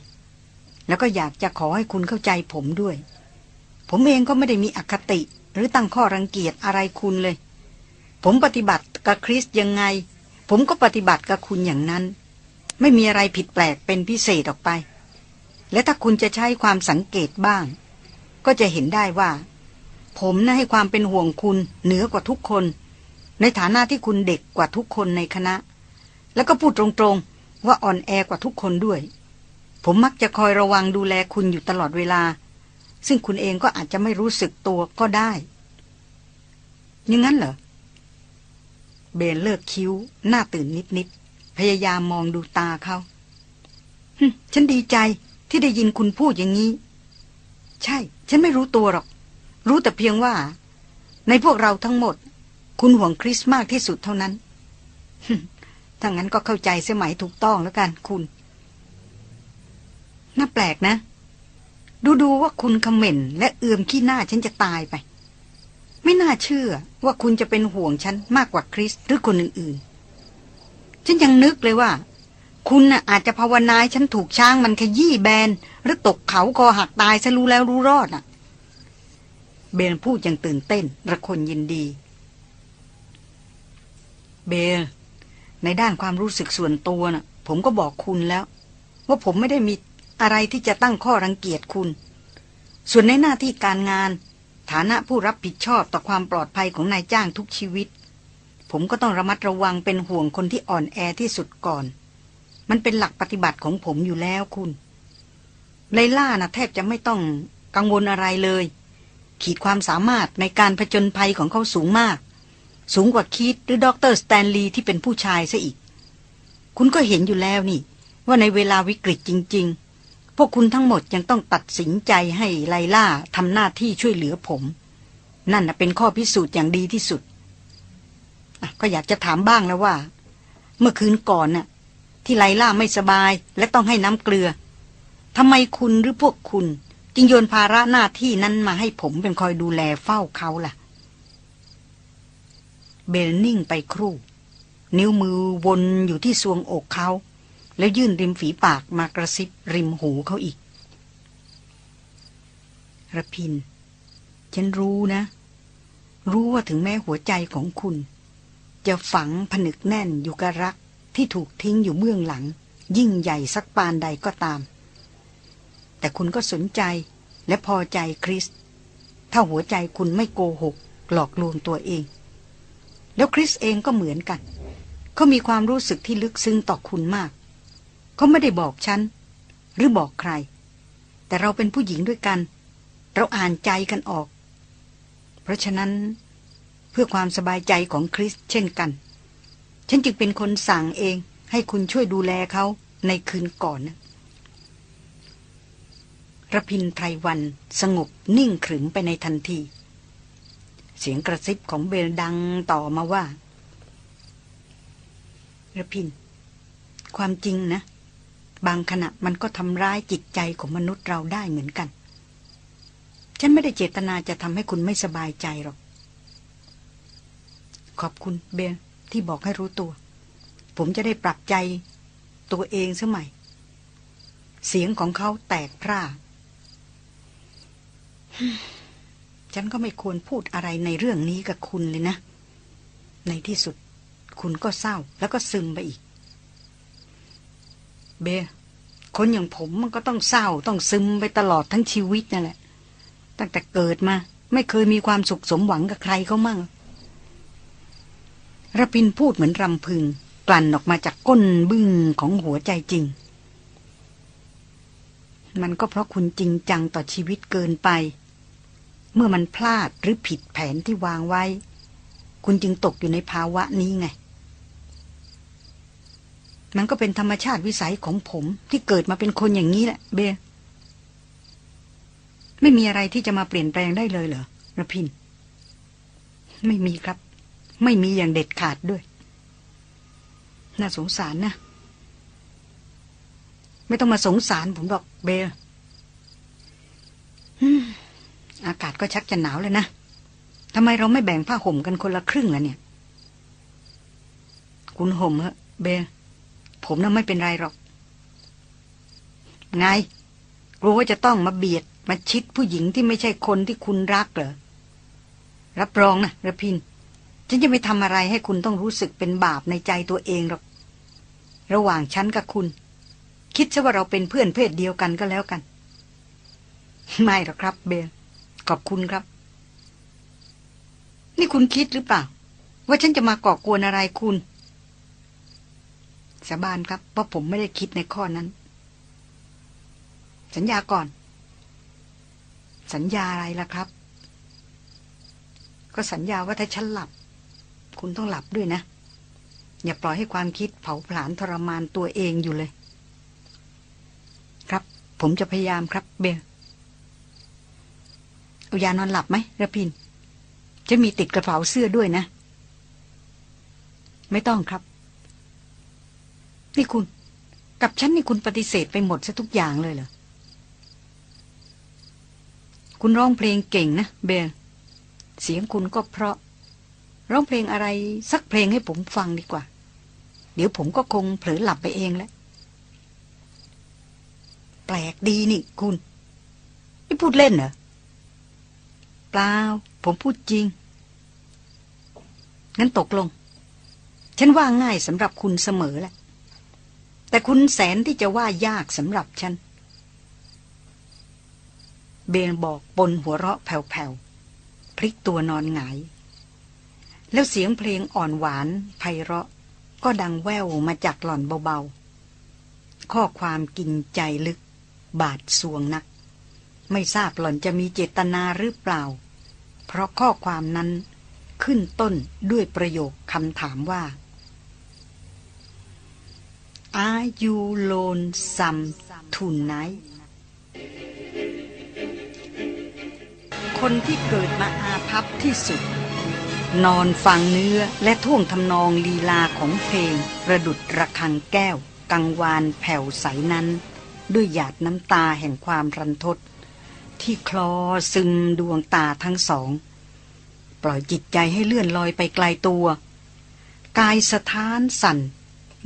แล้วก็อยากจะขอให้คุณเข้าใจผมด้วย ผมเองก็ไม่ได้มีอคติ หรือตั้งข้อรังเกียจอะไรคุณเลย ผมปฏิบัติกับคริสยังไง ผมก็ปฏิบัติกับคุณอย่างนั้น ไม่มีอะไรผิดแปลกเป็นพิเศษออกไป และถ้าคุณจะใช้ความสังเกตบ้าง ก็จะเห็นได้ว่า ผมนะ่ะให้ความเป็นห่วงคุณเหนือกว่าทุกคน ในฐานะที่คุณเด็กกว่าทุกคนในคณะ แล้วก็พูดตรงๆว่าอ่อนแอกว่าทุกคนด้วย ผมมักจะคอยระวังดูแลคุณอยู่ตลอดเวลา ซึ่งคุณเองก็อาจจะไม่รู้สึกตัวก็ได้ยังงั้นเหรอ เบนเลิกคิ้ว หน้าตื่นนิดๆพยายามมองดูตาเขาฉันดีใจที่ได้ยินคุณพูดอย่างนี้ ใช่ ฉันไม่รู้ตัวหรอก รู้แต่เพียงว่า ในพวกเราทั้งหมด คุณห่วงคริสมากที่สุดเท่านั้นถ้างั้นก็เข้าใจเสมัยถูกต้องแล้วกันคุณ น่าแปลกนะ ดูดูว่าคุณคอมเมนต์และเอื่อมขี้หน้าฉันจะตายไป ไม่น่าเชื่อว่าคุณจะเป็นห่วงฉันมากกว่าคริสหรือคนอื่นๆ ฉันยังนึกเลยว่า คุณน่ะอาจจะภาวนาฉันถูกช้างมันขยี้แบน หรือตกเขาคอหักตายซะรู้แล้วรู้รอดอะ เบลพูดอย่างตื่นเต้น ระคนยินดี เบล ในด้านความรู้สึกส่วนตัวน่ะ ผมก็บอกคุณแล้ว ว่าผมไม่ได้มีอะไรที่จะตั้งข้อรังเกียจคุณ ส่วนในหน้าที่การงาน ฐานะผู้รับผิดชอบต่อความปลอดภัยของนายจ้างทุกชีวิต ผมก็ต้องระมัดระวังเป็นห่วงคนที่อ่อนแอที่สุดก่อน มันเป็นหลักปฏิบัติของผมอยู่แล้วคุณไลล่านะแทบจะไม่ต้องกังวลอะไรเลย ขีดความสามารถในการผจญภัยของเขาสูงมาก สูงกว่าคีธหรือด็อกเตอร์สแตนลีย์ที่เป็นผู้ชายซะอีก คุณก็เห็นอยู่แล้วนี่ ว่าในเวลาวิกฤตจริง ๆ พวกคุณทั้งหมดยังต้องตัดสินใจให้ไลล่าทำหน้าที่ช่วยเหลือผม นั่นเป็นข้อพิสูจน์อย่างดีที่สุด ก็อยากจะถามบ้างแล้วว่า เมื่อคืนก่อนน่ะ ที่ไลล่าไม่สบายและต้องให้น้ำเกลือทำไมคุณหรือพวกคุณ จึงโยนภาระหน้าที่นั้นมาให้ผมเป็นคอยดูแลเฝ้าเขาล่ะ เบลนิ่งไปครู่ นิ้วมือวนอยู่ที่ซวงอกเขา แล้วยื่นริมฝีปากมากระซิบริมหูเขาอีกระพิน ฉันรู้นะ รู้ว่าถึงแม้หัวใจของคุณ จะฝังผนึกแน่นอยู่กับรักที่ถูกทิ้งอยู่เบื้องหลัง ยิ่งใหญ่สักปานใดก็ตาม แต่คุณก็สนใจและพอใจคริส ถ้าหัวใจคุณไม่โกหก หลอกลวงตัวเอง แล้วคริสเองก็เหมือนกัน เขามีความรู้สึกที่ลึกซึ้งต่อคุณมาก เขาไม่ได้บอกฉัน หรือบอกใคร แต่เราเป็นผู้หญิงด้วยกัน เราอ่านใจกันออก เพราะฉะนั้นเพื่อความสบายใจของคริสเช่นกัน ฉันจึงเป็นคนสั่งเองให้คุณช่วยดูแลเขาในคืนก่อนนะระพินไพรวันสงบนิ่งขรึมไปในทันที เสียงกระซิบของเบลดังต่อมาว่าระพิน ความจริงนะ บางขณะมันก็ทำร้ายจิตใจของมนุษย์เราได้เหมือนกัน ฉันไม่ได้เจตนาจะทำให้คุณไม่สบายใจหรอก ขอบคุณเบลที่บอกให้รู้ตัว ผมจะได้ปรับใจตัวเองสมัย เสียงของเขาแตกพร่า ฉันก็ไม่ควรพูดอะไรในเรื่องนี้กับคุณเลยนะ ในที่สุด คุณก็เศร้าแล้วก็ซึมไปอีก เบคนอย่างผมมันก็ต้องเศร้าต้องซึมไปตลอดทั้งชีวิตนั่นแหละ ตั้งแต่เกิดมา ไม่เคยมีความสุขสมหวังกับใครเขามั่งระพินพูดเหมือนรำพึง กลั่นออกมาจากก้นบึ้งของหัวใจจริง มันก็เพราะคุณจริงจังต่อชีวิตเกินไป เมื่อมันพลาดหรือผิดแผนที่วางไว้ คุณจึงตกอยู่ในภาวะนี้ไง มันก็เป็นธรรมชาติวิสัยของผม ที่เกิดมาเป็นคนอย่างนี้แหละ เบลไม่มีอะไรที่จะมาเปลี่ยนแปลงได้เลยเหรอระพิน ไม่มีครับ ไม่มีอย่างเด็ดขาดด้วย น่าสงสารนะ ไม่ต้องมาสงสารผมหรอกเบลอากาศก็ชักจะหนาวเลยนะทำไมเราไม่แบ่งผ้าห่มกันคนละครึ่งล่ะเนี่ย คุณห่มเหอะเบล ผมน่ะไม่เป็นไรหรอก ไง กลัวว่าจะต้องมาเบียด มาชิดผู้หญิงที่ไม่ใช่คนที่คุณรักเหรอ รับรองนะระพิน ฉันจะไม่ทำอะไรให้คุณต้องรู้สึกเป็นบาปในใจตัวเองหรอก ระหว่างฉันกับคุณ คิดซะว่าเราเป็นเพื่อนเพศเดียวกันก็แล้วกัน ไม่หรอกครับ เบล ขอบคุณครับ นี่คุณคิดหรือเปล่า ว่าฉันจะมาก่อกวนอะไรคุณ สาบานครับว่าผมไม่ได้คิดในข้อนั้น สัญญาก่อน สัญญาอะไรล่ะครับ ก็สัญญาว่าถ้าฉันหลับ คุณต้องหลับด้วยนะ อย่าปล่อยให้ความคิดเผาผลาญทรมานตัวเองอยู่เลย ครับ ผมจะพยายามครับ เบลเอายานอนหลับไหมระพิน จะมีติดกระเป๋าเสื้อด้วยนะ ไม่ต้องครับ นี่คุณ กับฉันนี่คุณปฏิเสธไปหมดซะทุกอย่างเลยเหรอ คุณร้องเพลงเก่งนะเบลเสียงคุณก็เพราะ ร้องเพลงอะไรสักเพลงให้ผมฟังดีกว่า เดี๋ยวผมก็คงเผลอหลับไปเองแล้วแปลกดีนี่คุณ นี่พูดเล่นเหรอ เปล่า ผมพูดจริง งั้นตกลง ฉันว่าง่ายสำหรับคุณเสมอแหละ แต่คุณแสนที่จะว่ายากสำหรับฉัน เบนบอกปนหัวเราะแผ่วๆ พลิกตัวนอนหงาย แล้วเสียงเพลงอ่อนหวานไพเราะ ก็ดังแว่วมาจากหล่อนเบาๆ ข้อความกินใจลึก บาดสวงนัก ไม่ทราบหล่อนจะมีเจตนาหรือเปล่า เพราะข้อความนั้นขึ้นต้นด้วยประโยคคำถามว่า Are you lonesome tonight คนที่เกิดมาอาภัพที่สุด นอนฟังเนื้อและท่วงทำนองลีลาของเพลง ประดุดระคังแก้ว กังวานแผ่วใสนั้น ด้วยหยาดน้ำตาแห่งความรันทด ที่คลอซึมดวงตาทั้งสอง ปล่อยจิตใจให้เลื่อนลอยไปไกลตัว กายสะท้านสั่น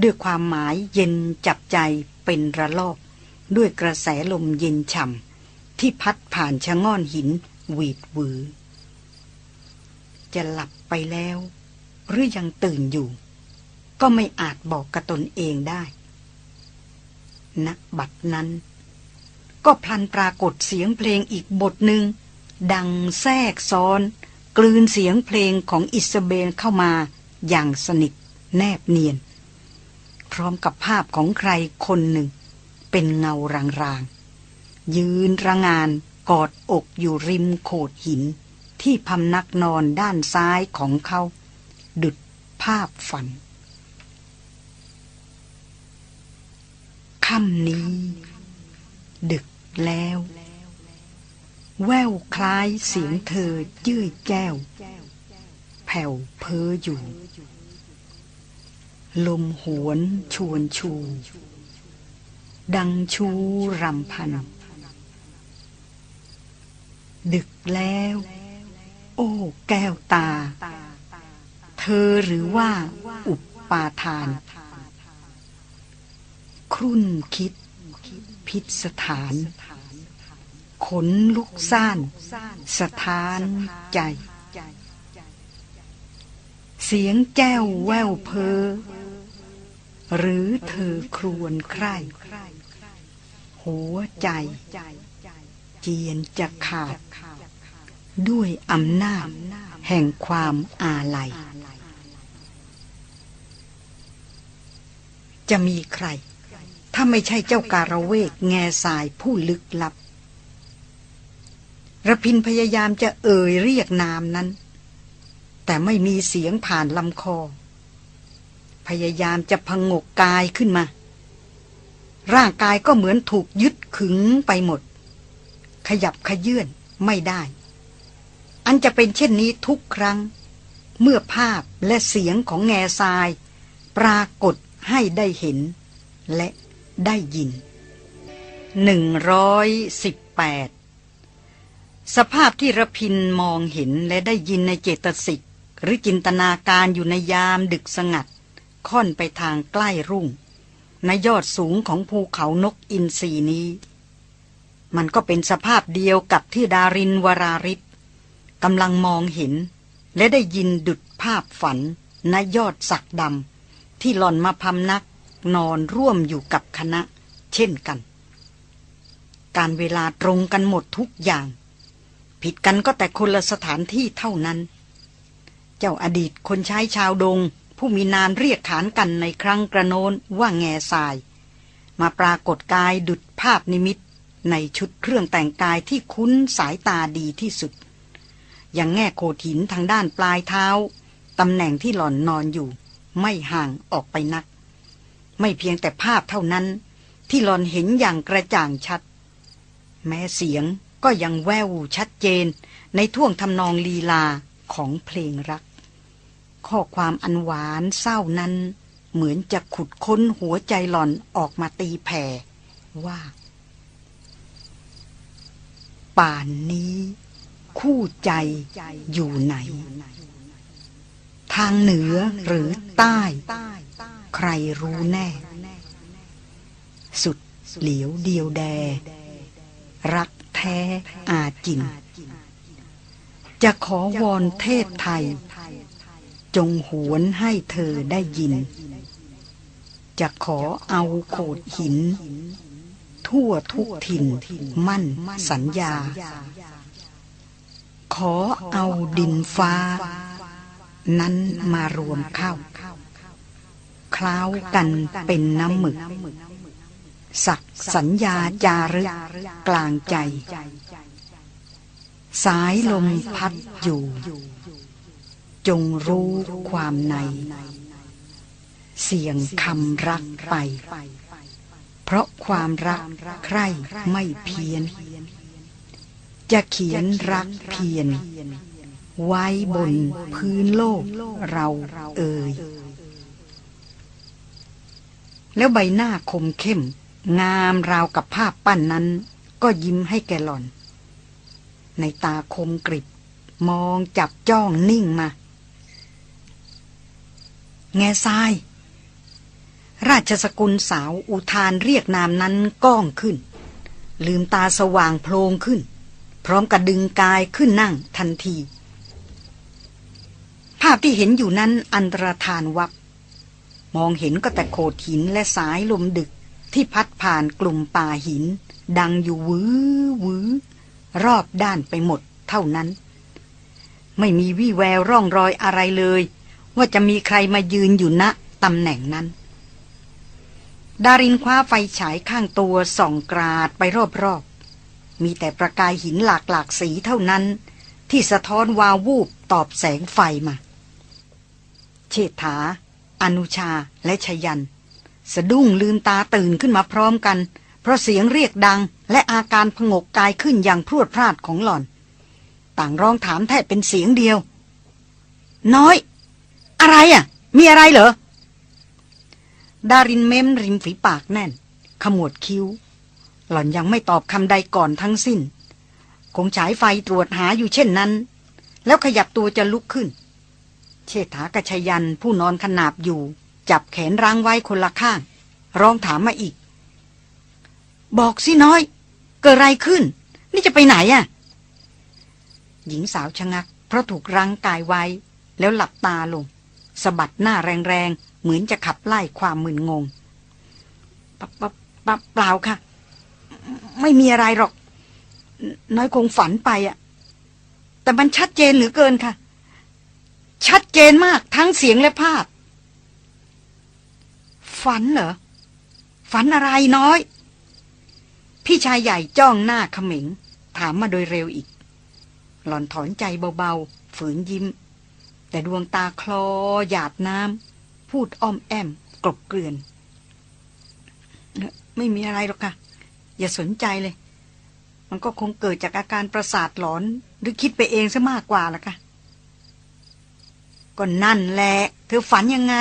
ด้วยความหมายเย็นจับใจเป็นระลอก ด้วยกระแสลมเย็นฉ่ำที่พัดผ่านชะง่อนหินหวีดหวือ จะหลับไปแล้ว หรือยังตื่นอยู่ ก็ไม่อาจบอกกับตนเองได้นักบัดนั้น ก็พลันปรากฏเสียงเพลงอีกบทหนึ่ง ดังแทรกซ้อน กลืนเสียงเพลงของอิสเบลเข้ามาอย่างสนิทแนบเนียน พร้อมกับภาพของใครคนหนึ่ง เป็นเงารางๆ ยืนระงานกอดอกอยู่ริมโขดหิน ที่พำนักนอนด้านซ้ายของเขา ดุดภาพฝันค่ำนี้ ดึกแล้ว แววคล้ายเสียงเธอยื้อแก้ว แผ่วเพ้ออยู่ ลมหวนชวนชู ดังชูรำพัน ดึกแล้ว โอ้แก้วตา เธอหรือว่าอุปปาทาน ครุ่นคิด พิษสถาน ขนลุกซ่าน สถานใจ เสียงแจ้วแววเพอ หรือเธอครวนใคร่หัวใจ เจียนจะขาด ด้วยอำนาจแห่งความอาลัย จะมีใคร ถ้าไม่ใช่เจ้าการะเวกแง่สายผู้ลึกลับระพินพยายามจะเอ่ยเรียกนามนั้น แต่ไม่มีเสียงผ่านลำคอ พยายามจะพงกกายขึ้นมา ร่างกายก็เหมือนถูกยึดขึงไปหมด ขยับขยื่นไม่ได้ อันจะเป็นเช่นนี้ทุกครั้ง เมื่อภาพและเสียงของแง่ทราย ปรากฏให้ได้เห็น และได้ยินหนึ่งร้อยสิบแปดสภาพที่ระพินมองเห็นและได้ยินในเจตสิกหรือจินตนาการอยู่ในยามดึกสงัด ค่อนไปทางใกล้รุ่งในยอดสูงของภูเขานกอินทรีนี้ มันก็เป็นสภาพเดียวกับที่ดารินวราริศกำลังมองเห็น และได้ยินดุดภาพฝันณยอดสักดำที่หล่อนมาพำนักนอนร่วมอยู่กับคณะ เช่นกัน การเวลาตรงกันหมดทุกอย่าง ผิดกันก็แต่คนละสถานที่เท่านั้น เจ้าอดีตคนใช้ชาวดง ผู้มีนานเรียกขานกันในครั้งกระโน้นว่าแง่ทราย มาปรากฏกายดุดภาพนิมิต ในชุดเครื่องแต่งกายที่คุ้นสายตาดีที่สุดย่างแง่โขดหินทางด้านปลายเท้า ตำแหน่งที่หล่อนนอนอยู่ ไม่ห่างออกไปนัก ไม่เพียงแต่ภาพเท่านั้น ที่หล่อนเห็นอย่างกระจ่างชัด แม้เสียงก็ยังแววชัดเจนในท่วงทำนองลีลาของเพลงรัก ข้อความอันหวานเศร้านั้น เหมือนจะขุดค้นหัวใจหล่อนออกมาตีแผ่ ว่า ป่านนี้ คู่ใจอยู่ไหน ทางเหนือหรือใต้ ใครรู้แน่ สุดเหลียวเดียวแด รักแท้อาจิน จะขอวอนเทศไทย จงหวนให้เธอได้ยิน จะขอเอาโขดหิน ทั่วทุกถิ่นมั่นสัญญา ขอเอาดินฟ้า นั้นมารวมเข้า คล้าวกันเป็นน้ำหมึก สักสัญญาจารึกกลางใจ สายลมพัดอยู่ จงรู้ความใน เสียงคำรักไป เพราะความรักใคร่ไม่เพียน จะเขียนรักเพียน ไว้บนพื้นโลกเราเอ่ย แล้วใบหน้าคมเข้ม งามราวกับภาพปั้นนั้น ก็ยิ้มให้แกหล่อน ในตาคมกริบมองจับจ้องนิ่งมา แง่ทราย ราชสกุลสาวอุทานเรียกนามนั้นก้องขึ้น ลืมตาสว่างโพลงขึ้น พร้อมกับดึงกายขึ้นนั่งทันที ภาพที่เห็นอยู่นั้นอันตรธานวับ มองเห็นก็แต่โขดหินและสายลมดึกที่พัดผ่านกลุ่มป่าหิน ดังอยู่วื้อวื้อรอบด้านไปหมดเท่านั้น ไม่มีวี่แววร่องรอยอะไรเลย ว่าจะมีใครมายืนอยู่ณตำแหน่งนั้น ดารินคว้าไฟฉายข้างตัวส่องกราดไปรอบๆ มีแต่ประกายหินหลากหลากสีเท่านั้น ที่สะท้อนวาววูบตอบแสงไฟมา เชษฐา อนุชาและชยัน สะดุ้งลืมตาตื่นขึ้นมาพร้อมกัน เพราะเสียงเรียกดังและอาการผงกกายขึ้นอย่างพรวดพราดของหล่อน ต่างร้องถามแทบเป็นเสียงเดียว น้อย อะไรอะ มีอะไรเหรอ ดารินเม้มริมฝีปากแน่น ขมวดคิ้ว หล่อนยังไม่ตอบคำใดก่อนทั้งสิ้น คงฉายไฟตรวจหาอยู่เช่นนั้น แล้วขยับตัวจะลุกขึ้น เชษฐากระชยันผู้นอนขนาบอยู่ จับแขนร้างไว้คนละข้าง ร้องถามมาอีก บอกสิน้อย เกิดอะไรขึ้น นี่จะไปไหนอะ่ะ หญิงสาวชะงัก เพราะถูกรั้งกายไว้แล้วหลับตาลง สะบัดหน้าแรงๆ เหมือนจะขับไล่ความมึนงงปปปเปล่าค่ะ ไม่มีอะไรหรอก น้อยคงฝันไปอะแต่มันชัดเจนเหลือเกินค่ะ ชัดเจนมากทั้งเสียงและภาพ ฝันเหรอ ฝันอะไรน้อย พี่ชายใหญ่จ้องหน้าเขม็ง ถามมาโดยเร็วอีก หล่อนถอนใจเบาๆ ฝืนยิ้ม แต่ดวงตาคลอหยาดน้ำพูดอ้อมแอม กลบเกลื่อน ไม่มีอะไรหรอกค่ะอย่าสนใจเลย มันก็คงเกิดจากอาการประสาทหลอน หรือคิดไปเองซะมากกว่าละค่ะก็นั่นแหละ เธอฝันยังไง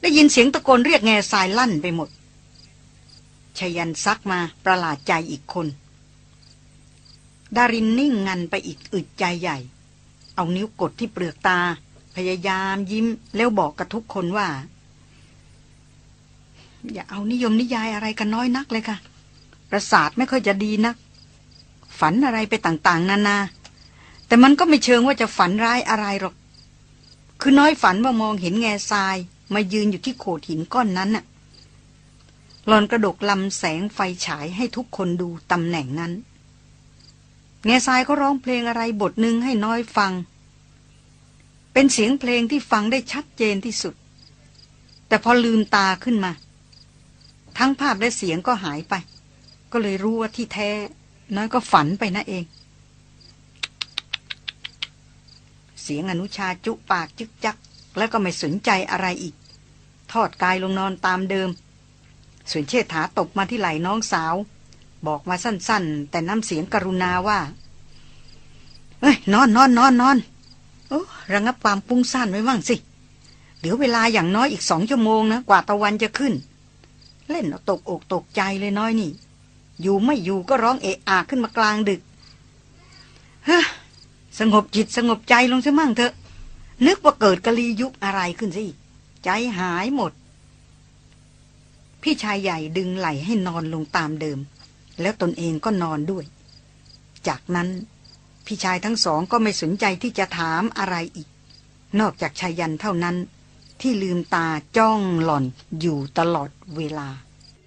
ได้ยินเสียงตะโกนเรียกแง่สายลั่นไปหมดชยันซักมาประหลาดใจอีกคน ดารินนิ่งงันไปอีกอึดใจใหญ่ เอานิ้วกดที่เปลือกตา พยายามยิ้มแล้วบอกกับทุกคนว่า อย่าเอานิยมนิยายอะไรกันน้อยนักเลยค่ะ ประสาทไม่ค่อยจะดีนัก ฝันอะไรไปต่างๆ นานา แต่มันก็ไม่เชิงว่าจะฝันร้ายอะไรหรอก คือน้อยฝันว่ามองเห็นแง่ทราย มายืนอยู่ที่โขดหินก้อนนั้นน่ะหลอนกระดกลำแสงไฟฉายให้ทุกคนดูตำแหน่งนั้น แง่ทรายก็ร้องเพลงอะไรบทหนึ่งให้น้อยฟัง เป็นเสียงเพลงที่ฟังได้ชัดเจนที่สุด แต่พอลืมตาขึ้นมา ทั้งภาพและเสียงก็หายไป ก็เลยรู้ว่าที่แท้ น้อยก็ฝันไปนะเอง เสียงอนุชาจุปากจึกจัก แล้วก็ไม่สนใจอะไรอีก ทอดกายลงนอนตามเดิมส่วนเชษฐาตบมาที่ไหล่น้องสาว บอกมาสั้น ๆ แต่น้ำเสียงกรุณาว่า เอ้ยนอนนอนนอนนอนโอ้ระงับความปุ้งซ่านไว้บ้างสิ เดี๋ยวเวลาอย่างน้อยอีกสองชั่วโมงนะ กว่าตะวันจะขึ้น เล่นตกอกตกใจเลยน้อยนี่ อยู่ไม่อยู่ก็ร้องเอะอะขึ้นมากลางดึกเฮ้สงบจิตสงบใจลงซะมั่งเถอะ นึกว่าเกิดกะลียุคอะไรขึ้นสิใจหายหมด พี่ชายใหญ่ดึงไหลให้นอนลงตามเดิม แล้วตนเองก็นอนด้วย จากนั้นพี่ชายทั้งสองก็ไม่สนใจที่จะถามอะไรอีก นอกจากชายันเท่านั้น ที่ลืมตาจ้องหล่อนอยู่ตลอดเวลา